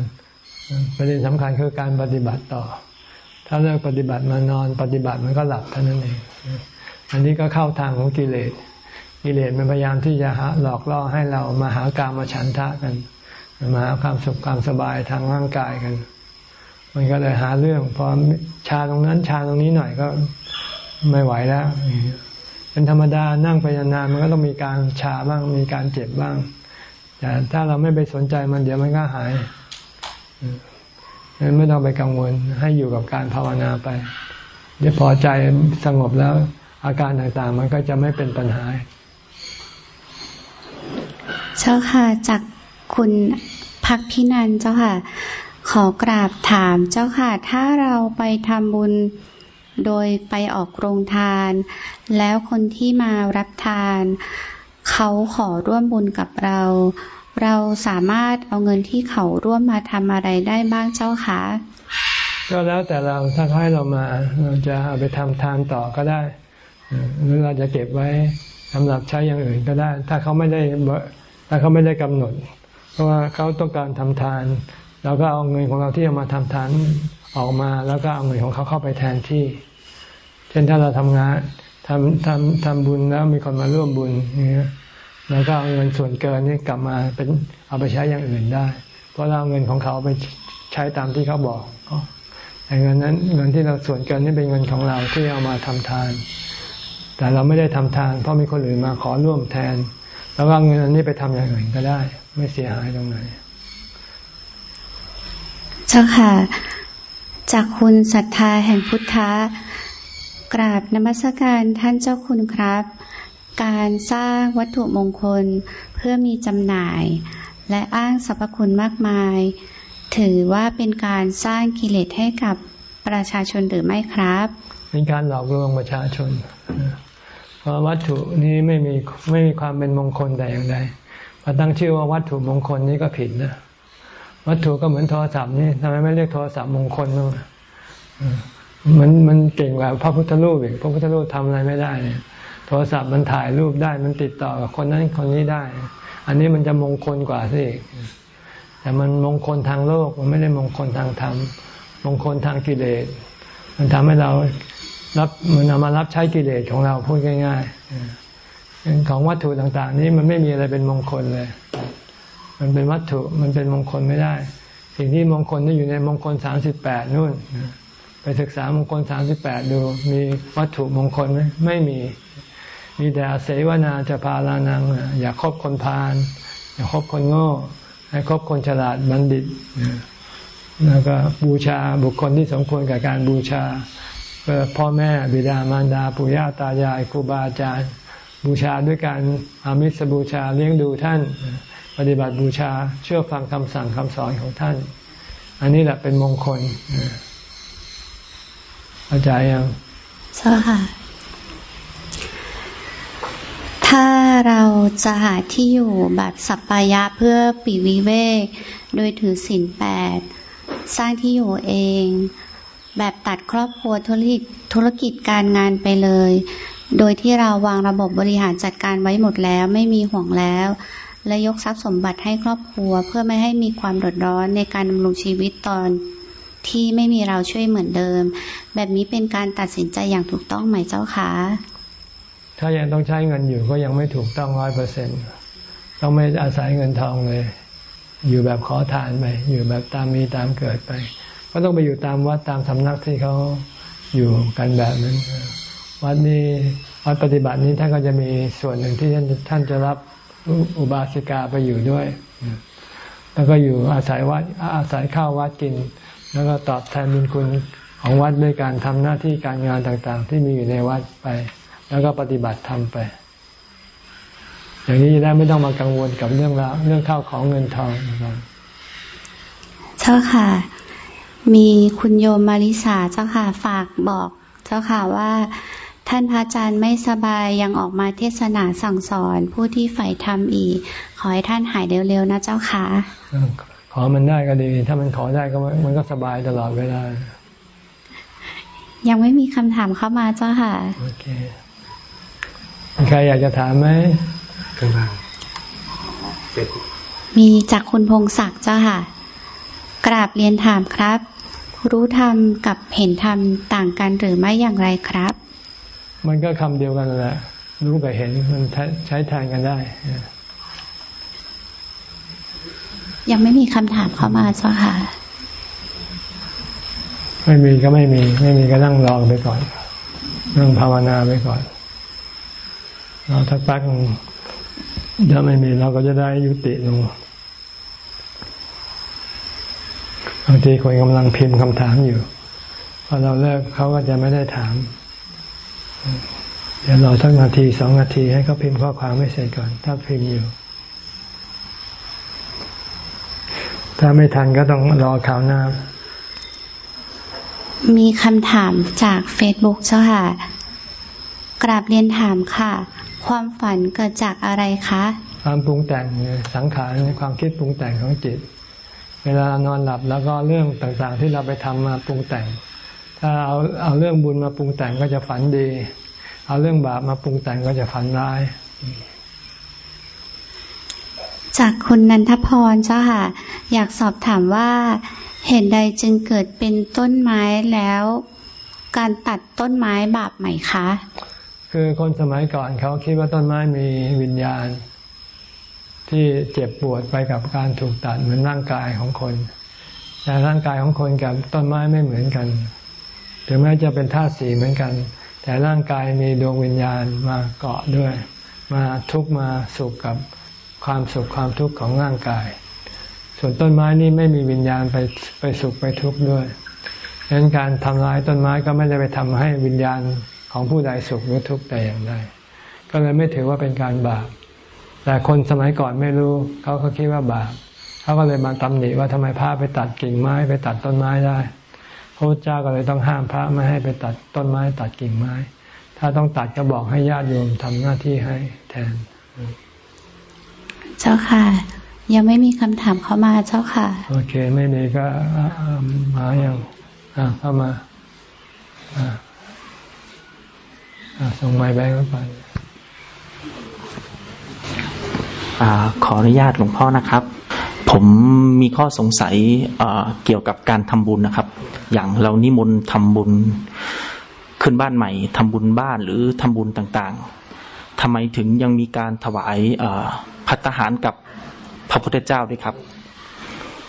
ประเด็นสำคัญคือการปฏิบัติต่อ ถ้าเลิกปฏิบัติมานอนปฏิบัติมันก็หลับเท่านั้นเองอันนี้ก็เข้าทางของกิเลส กิเลสมันพยายามที่จะหลอกล่อให้เรามาหาการมาฉันทะกัน มาหาความสุขความสบายทางร่างกายกัน มันก็เลยหาเรื่องพอชาตรงนั้นชาตรงนี้หน่อยก็ไม่ไหวแล้วเป็นธรรมดานั่งไปนานๆมันก็ต้องมีการชาบ้างมีการเจ็บบ้างแต่ถ้าเราไม่ไปสนใจมันเดี๋ยวมันก็หายนั้นไม่ต้องไปกังวลให้อยู่กับการภาวนาไป เดี๋ยวพอใจสงบแล้ว อาการต่างๆ มันก็จะไม่เป็นปัญหา เจ้าค่ะจากคุณพักพินันเจ้าค่ะ ขอกราบถามเจ้าค่ะ ถ้าเราไปทำบุญโดยไปออกโรงทาน แล้วคนที่มารับทาน เขาขอร่วมบุญกับเรา เราสามารถเอาเงินที่เขาร่วมมาทำอะไรได้บ้างเจ้าคะก็แล้วแต่เราถ้าให้เรามาเราจะเอาไปทำทานต่อก็ได้หรือเราจะเก็บไว้สำหรับใช้อย่างอื่นก็ได้ ถ้าเขาไม่ได้ ถ้าเขาไม่ได้กำหนด เพราะว่าเขาต้องการทำทาน เราก็เอาเงินของเราที่เอามาทำทานออกมา แล้วก็เอาเงินของเขาเข้าไปแทนที่ เช่นถ้าเราทำงานทำทำทำบุญแล้วมีคนมาร่วมบุญนี่เราก็เอาเงินส่วนเกินนี่กลับมาเป็นเอาไปใช้อย่างอื่นได้ เพราะเราเอาเงินของเขาไปใช้ตามที่เขาบอกแต่เงินนั้นเงินที่เราส่วนเกินนี่เป็นเงินของเราที่เอามาทำทาน แต่เราไม่ได้ทำทาน เพราะมีคนอื่นมาขอร่วมแทน แล้วก็เงินอันนี้ไปทำอย่างอื่นก็ได้ ไม่เสียหายตรงไหนเจ้าค่ะ จากคุณศรัทธาแห่งพุทธะกราบนมัสการท่านเจ้าคุณครับ การสร้างวัตถุมงคลเพื่อมีจำหน่าย และอ้างสรรพคุณมากมาย ถือว่าเป็นการสร้างกิเลสให้กับประชาชนหรือไม่ครับ เป็นการหลอกลวงประชาชน เพราะวัตถุนี้ไม่มีไม่มีความเป็นมงคลแต่อย่างใดพอตั้งชื่อว่าวัตถุมงคลนี้ก็ผิดนะวัตถุก็เหมือนโทรศัพท์นี่ทำไมไม่เรียกโทรศัพท์มงคลมั้งมันมันเก่งกว่าพระพุทธรูปอีกพระพุทธรูปทำอะไรไม่ได้เนี่ยโทรศัพท์มันถ่ายรูปได้มันติดต่อกับคนนั้นคนนี้ได้ อันนี้มันจะมงคลกว่าสิแต่มันมงคลทางโลกมันไม่ได้มงคลทางธรรมมงคลทางกิเลสมันทำให้เรา รับมันเอามารับใช้กิเลสของเราพูดง่ายๆของวัตถุต่าง ๆ นี้มันไม่มีอะไรเป็นมงคลเลย มันเป็นวัตถุมันเป็นมงคลไม่ได้ สิ่งที่มงคลที่อยู่ในมงคลสามสิบแปดนู่นไปศึกษามงคลสามสิบแปดดูมีวัตถุมงคลไหมไม่มี มีแต่เสวนาจะพาลานัง อย่าคบคนพาลอย่าคบคนโง่ ให้คบคนฉลาดบัณฑิตแล้วก็บูชาบุคคลที่สมควรกับการบูชา พ่อแม่บิดามารดาปู่ย่าตายายครูบาอาจารย์ บูชาด้วยการอามิสบูชาเลี้ยงดูท่าน ปฏิบัติบูชาเชื่อฟังคำสั่งคำสอนของท่าน อันนี้แหละเป็นมงคลเข้าใจยังใช่ค่ะถ้าเราจะหาที่อยู่แบบสัปปายะเพื่อปีวิเวก โดยถือศีลแปด สร้างที่อยู่เอง แบบตัดครอบครัวธุรกิจธุรกิจการงานไปเลย โดยที่เราวางระบบบริหารจัดการไว้หมดแล้วไม่มีห่วงแล้ว และยกทรัพย์สมบัติให้ครอบครัวเพื่อไม่ให้มีความเดือดร้อนในการดำรงชีวิตตอนที่ไม่มีเราช่วยเหมือนเดิม แบบนี้เป็นการตัดสินใจอย่างถูกต้องไหมเจ้าคะถ้ายังต้องใช้เงินอยู่ก็ยังไม่ถูกต้องร้อยเปอร์เซ็นต้องไม่อาศัยเงินทองเลย อยู่แบบขอทานไปอยู่แบบตามมีตามเกิดไป ก็ต้องไปอยู่ตามวัดตามสำนักที่เขาอยู่กันแบบนั้นวัดนี้วัดปฏิบัตินี้ท่านก็จะมีส่วนหนึ่งที่ท่านท่านจะรับอุบาสิกาไปอยู่ด้วย แล้วก็อยู่อาศัยวัดอาศัยข้าววัดกิน แล้วก็ตอบแทนบุญคุณของวัดด้วยการทำหน้าที่การงานต่างๆ ที่มีอยู่ในวัดไป แล้วก็ปฏิบัติทำไป อย่างนี้จะได้ไม่ต้องมากังวลกับเรื่องราวเรื่องข้าวของเงินทองเจ้าค่ะ มีคุณโยมมาริสาเจ้าค่ะฝากบอกเจ้าค่ะว่า ท่านพระอาจารย์ไม่สบายยังออกมาเทศนาสั่งสอน ผู้ที่ใฝ่ธรรมอีก ขอให้ท่านหายเร็วๆนะเจ้าค่ะขอมันได้ก็ดี ถ้ามันขอได้ก็มันก็สบายตลอดเวลา ยังไม่มีคำถามเข้ามาเจ้าค่ะโอเคมีใครอยากจะถามไหมข้างล่างมีจากคุณพงศักดิ์เจ้าค่ะ กราบเรียนถามครับ รู้ธรรมกับเห็นธรรมต่างกันหรือไม่อย่างไรครับ มันก็คำเดียวกันแหละ รู้กับเห็นมันใช้แทนกันได้ ยังไม่มีคำถามเข้ามาเจ้าค่ะ ไม่มีก็ไม่มี ไม่มีก็นั่งรอไปก่อน นั่งภาวนาไปก่อนเราทักปักถ้าไม่มีเราก็จะได้ยุติลง บางทีคนกำลังพิมพ์คำถามอยู่พอเราเลิกเขาก็จะไม่ได้ถาม เดี๋ยวรอสักนาทีสองนาทีให้เขาพิมพ์ข้อความไม่เสร็จก่อน ถ้าพิมพ์อยู่ ถ้าไม่ทันก็ต้องรอข่าวหน้า มีคำถามจากเฟซบุ๊กเจ้าค่ะกราบเรียนถามค่ะ ความฝันเกิดจากอะไรคะ ความปรุงแต่งสังขารความคิดปรุงแต่งของจิต เวลานอนหลับแล้วก็เรื่องต่างๆ ที่เราไปทำมาปรุงแต่ง ถ้าเอาเอาเรื่องบุญมาปรุงแต่งก็จะฝันดี เอาเรื่องบาปมาปรุงแต่งก็จะฝันร้าย จากคุณนันทพรเจ้าค่ะ อยากสอบถามว่าเหตุใดจึงเกิดเป็นต้นไม้แล้ว การตัดต้นไม้บาปไหมคะ คือคนสมัยก่อนเขาคิดว่าต้นไม้มีวิญญาณ ที่เจ็บปวดไปกับการถูกตัดเหมือนร่างกายของคน แต่ร่างกายของคนกับต้นไม้ไม่เหมือนกัน ถึงแม้จะเป็นธาตุสีเหมือนกัน แต่ร่างกายมีดวงวิญญาณมาเกาะด้วย มาทุกมาสุขกับความสุขความทุกข์ของร่างกาย ส่วนต้นไม้นี่ไม่มีวิญญาณไปไปสุขไปทุกข์ด้วยดังนั้นการทำลายต้นไม้ก็ไม่ได้ไปทำให้วิญญาณของผู้ใดสุขหรือทุกข์แต่อย่างใดก็เลยไม่ถือว่าเป็นการบาป แต่คนสมัยก่อนไม่รู้ เขาก็คิดว่าบาปเขาก็เลยมาตำหนิว่าทำไมพาไปตัดกิ่งไม้ไปตัดต้นไม้ได้พระเจ้าก็เลยต้องห้ามพระไม่ให้ไปตัดต้นไม้ตัดกิ่งไม้ ถ้าต้องตัดก็บอกให้ญาติโยมทำหน้าที่ให้แทน เจ้าค่ะ ยังไม่มีคำถามเข้ามาเจ้าค่ะ โอเค ไม่มีก็มาอย่างเข้ามาส่งไม้แบงค์เข้าไป ขออนุญาตหลวงพ่อนะครับ ผมมีข้อสงสัยเกี่ยวกับการทำบุญนะครับ อย่างเรานิมนต์ทำบุญขึ้นบ้านใหม่ทำบุญบ้านหรือทำบุญต่างๆทำไมถึงยังมีการถวายพัฒหารกับพระพุทธเจ้าด้วยครับ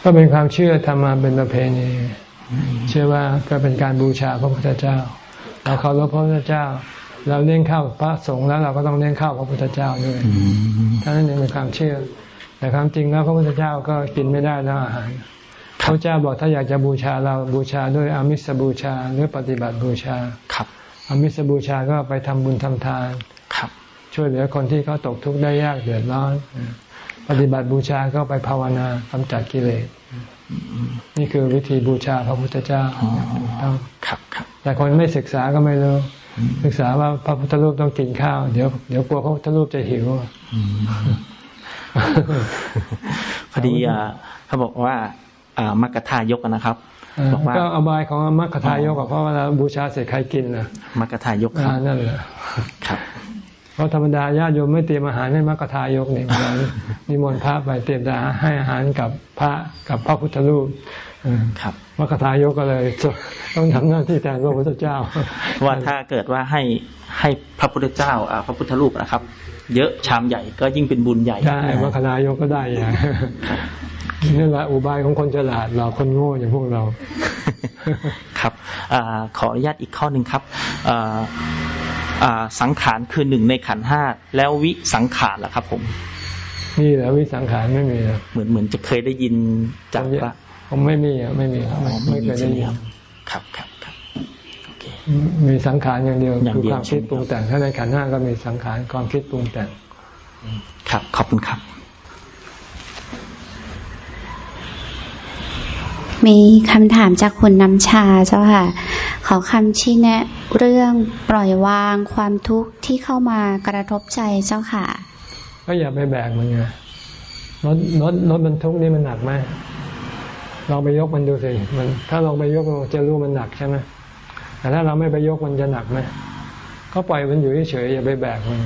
ก็เป็นความเชื่อทำมาเป็นประเพณีเชื่อว่าก็เป็นการบูชาพระพุทธเจ้าเราเคารพพระพุทธเจ้า เราเลี้ยงข้าวพระสงฆ์แล้วเราก็ต้องเลี้ยงข้าวพระพุทธเจ้าด้วยท่านั้นเองเป็นความเชื่อ แต่ความจริงแล้วพระพุทธเจ้าก็กินไม่ได้แล้วอาหารพระเจ้าบอกถ้าอยากจะบูชาเราบูชาด้วยอามิสบูชาหรือปฏิบัติบูชาครับอามิสบูชาก็ไปทำบุญทำทานครับ ช่วยเหลือคนที่เขาตกทุกข์ได้ยากเดือดร้อนปฏิบัติบูชาก็ไปภาวนากำจัดกิเลสนี่คือวิธีบูชาพระพุทธเจ้าต้องครับครับแต่คนไม่ศึกษาก็ไม่รู้ ศึกษาว่าพระพุทธรูปต้องกินข้าว เดี๋ยวเดี๋ยวกลัวพระพุทธรูปจะหิวพอดีเขาบอกว่ามักกะทายกนะครับบอกว่าก็อบายของมักกะทายกเพราะว่าบูชาเสร็จใครกินนะมักกะทายกครับนั่นแหละครับเพราะธรรมดาญาติโยมไม่เตรียมอาหารให้มักกะทายกเนี่ยนิมนต์พระไปเตรียมแต่ให้อาหารกับพระกับพระพุทธรูป ครับมักกะทายกก็เลยต้องทำหน้าที่แทนพระพุทธเจ้า ว่าถ้าเกิดว่าให้ให้พระพุทธเจ้าพระพุทธรูปนะครับ เยอะชามใหญ่ก็ยิ่งเป็นบุญใหญ่ใช่ว่าคณะยกก็ได้อย่างนี่แหละอุบายของคนฉลาดเราคนโง่อย่างพวกเรา ครับอขออนุญาตอีกข้อหนึ่งครับสังขารคือหนึ่งในขันห้าแล้ววิสังขารล่ะครับผมนี่แหละวิสังขารไม่มีเหมือนเหมือนจะเคยได้ยินจากว่า ผมไม่มีอะไม่มีไม่เคยได้ยินครับครับครับมีสังขารอย่างเดียวคือความคิดปรุงแต่งถ้าในขันห้าก็มีสังขารความคิดปรุงแต่งครับขอบคุณครับ มีคำถามจากคุณน้ำชาเจ้าค่ะ ขอคำชี้แนะ เรื่องปล่อยวางความทุกข์ที่เข้ามากระทบใจเจ้าค่ะ ก็อย่าไปแบกมันไงรถรถรถบรรทุกนี่มันหนักไหม ลองไปยกมันดูสิมันถ้าลองไปยกเราจะรู้มันหนักใช่ไหมแต่ถ้าเราไม่ไปยกมันจะหนักไหมก็ปล่อยมันอยู่เฉยๆอย่าไปแบกมัน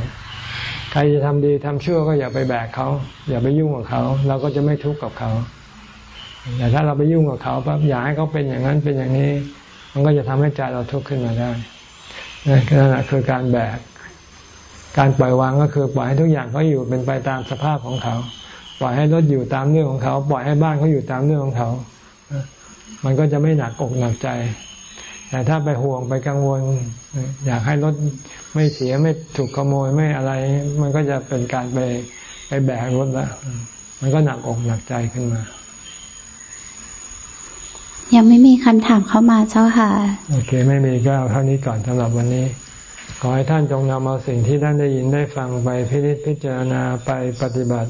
ใครจะทำดีทำชั่วก็อย่าไปแบกเขาอย่าไปยุ่งกับเขาเราก็จะไม่ทุกข์กับเขาแต่ถ้าเราไปยุ่งกับเขาปั๊บอยากให้เขาเป็นอย่างนั้นเป็นอย่างนี้ มันก็จะทำให้ใจเราทุกข์ขึ้นมาได้นั่นแหละคือการแบก การปล่อยวางก็คือปล่อยให้ทุกอย่างเขาอยู่เป็นไปตามสภาพของเขา ปล่อยให้รถอยู่ตามเรื่องของเขา ปล่อยให้บ้านเขาอยู่ตามเรื่องของเขา มันก็จะไม่หนักอกหนักใจ แต่ถ้าไปห่วงไปกังวล อยากให้รถไม่เสียไม่ถูกขโมยไม่อะไร มันก็จะเป็นการไปไปแบกรถละมันก็หนักอกหนักใจขึ้นมา ยังไม่มีคำถามเข้ามาเจ้าค่ะ โอเค ไม่มีก็เอาเท่านี้ก่อนสำหรับวันนี้ ขอให้ท่านจงนำเอาสิ่งที่ท่านได้ยินได้ฟังไปพิจิตพิจารณาไปปฏิบัติ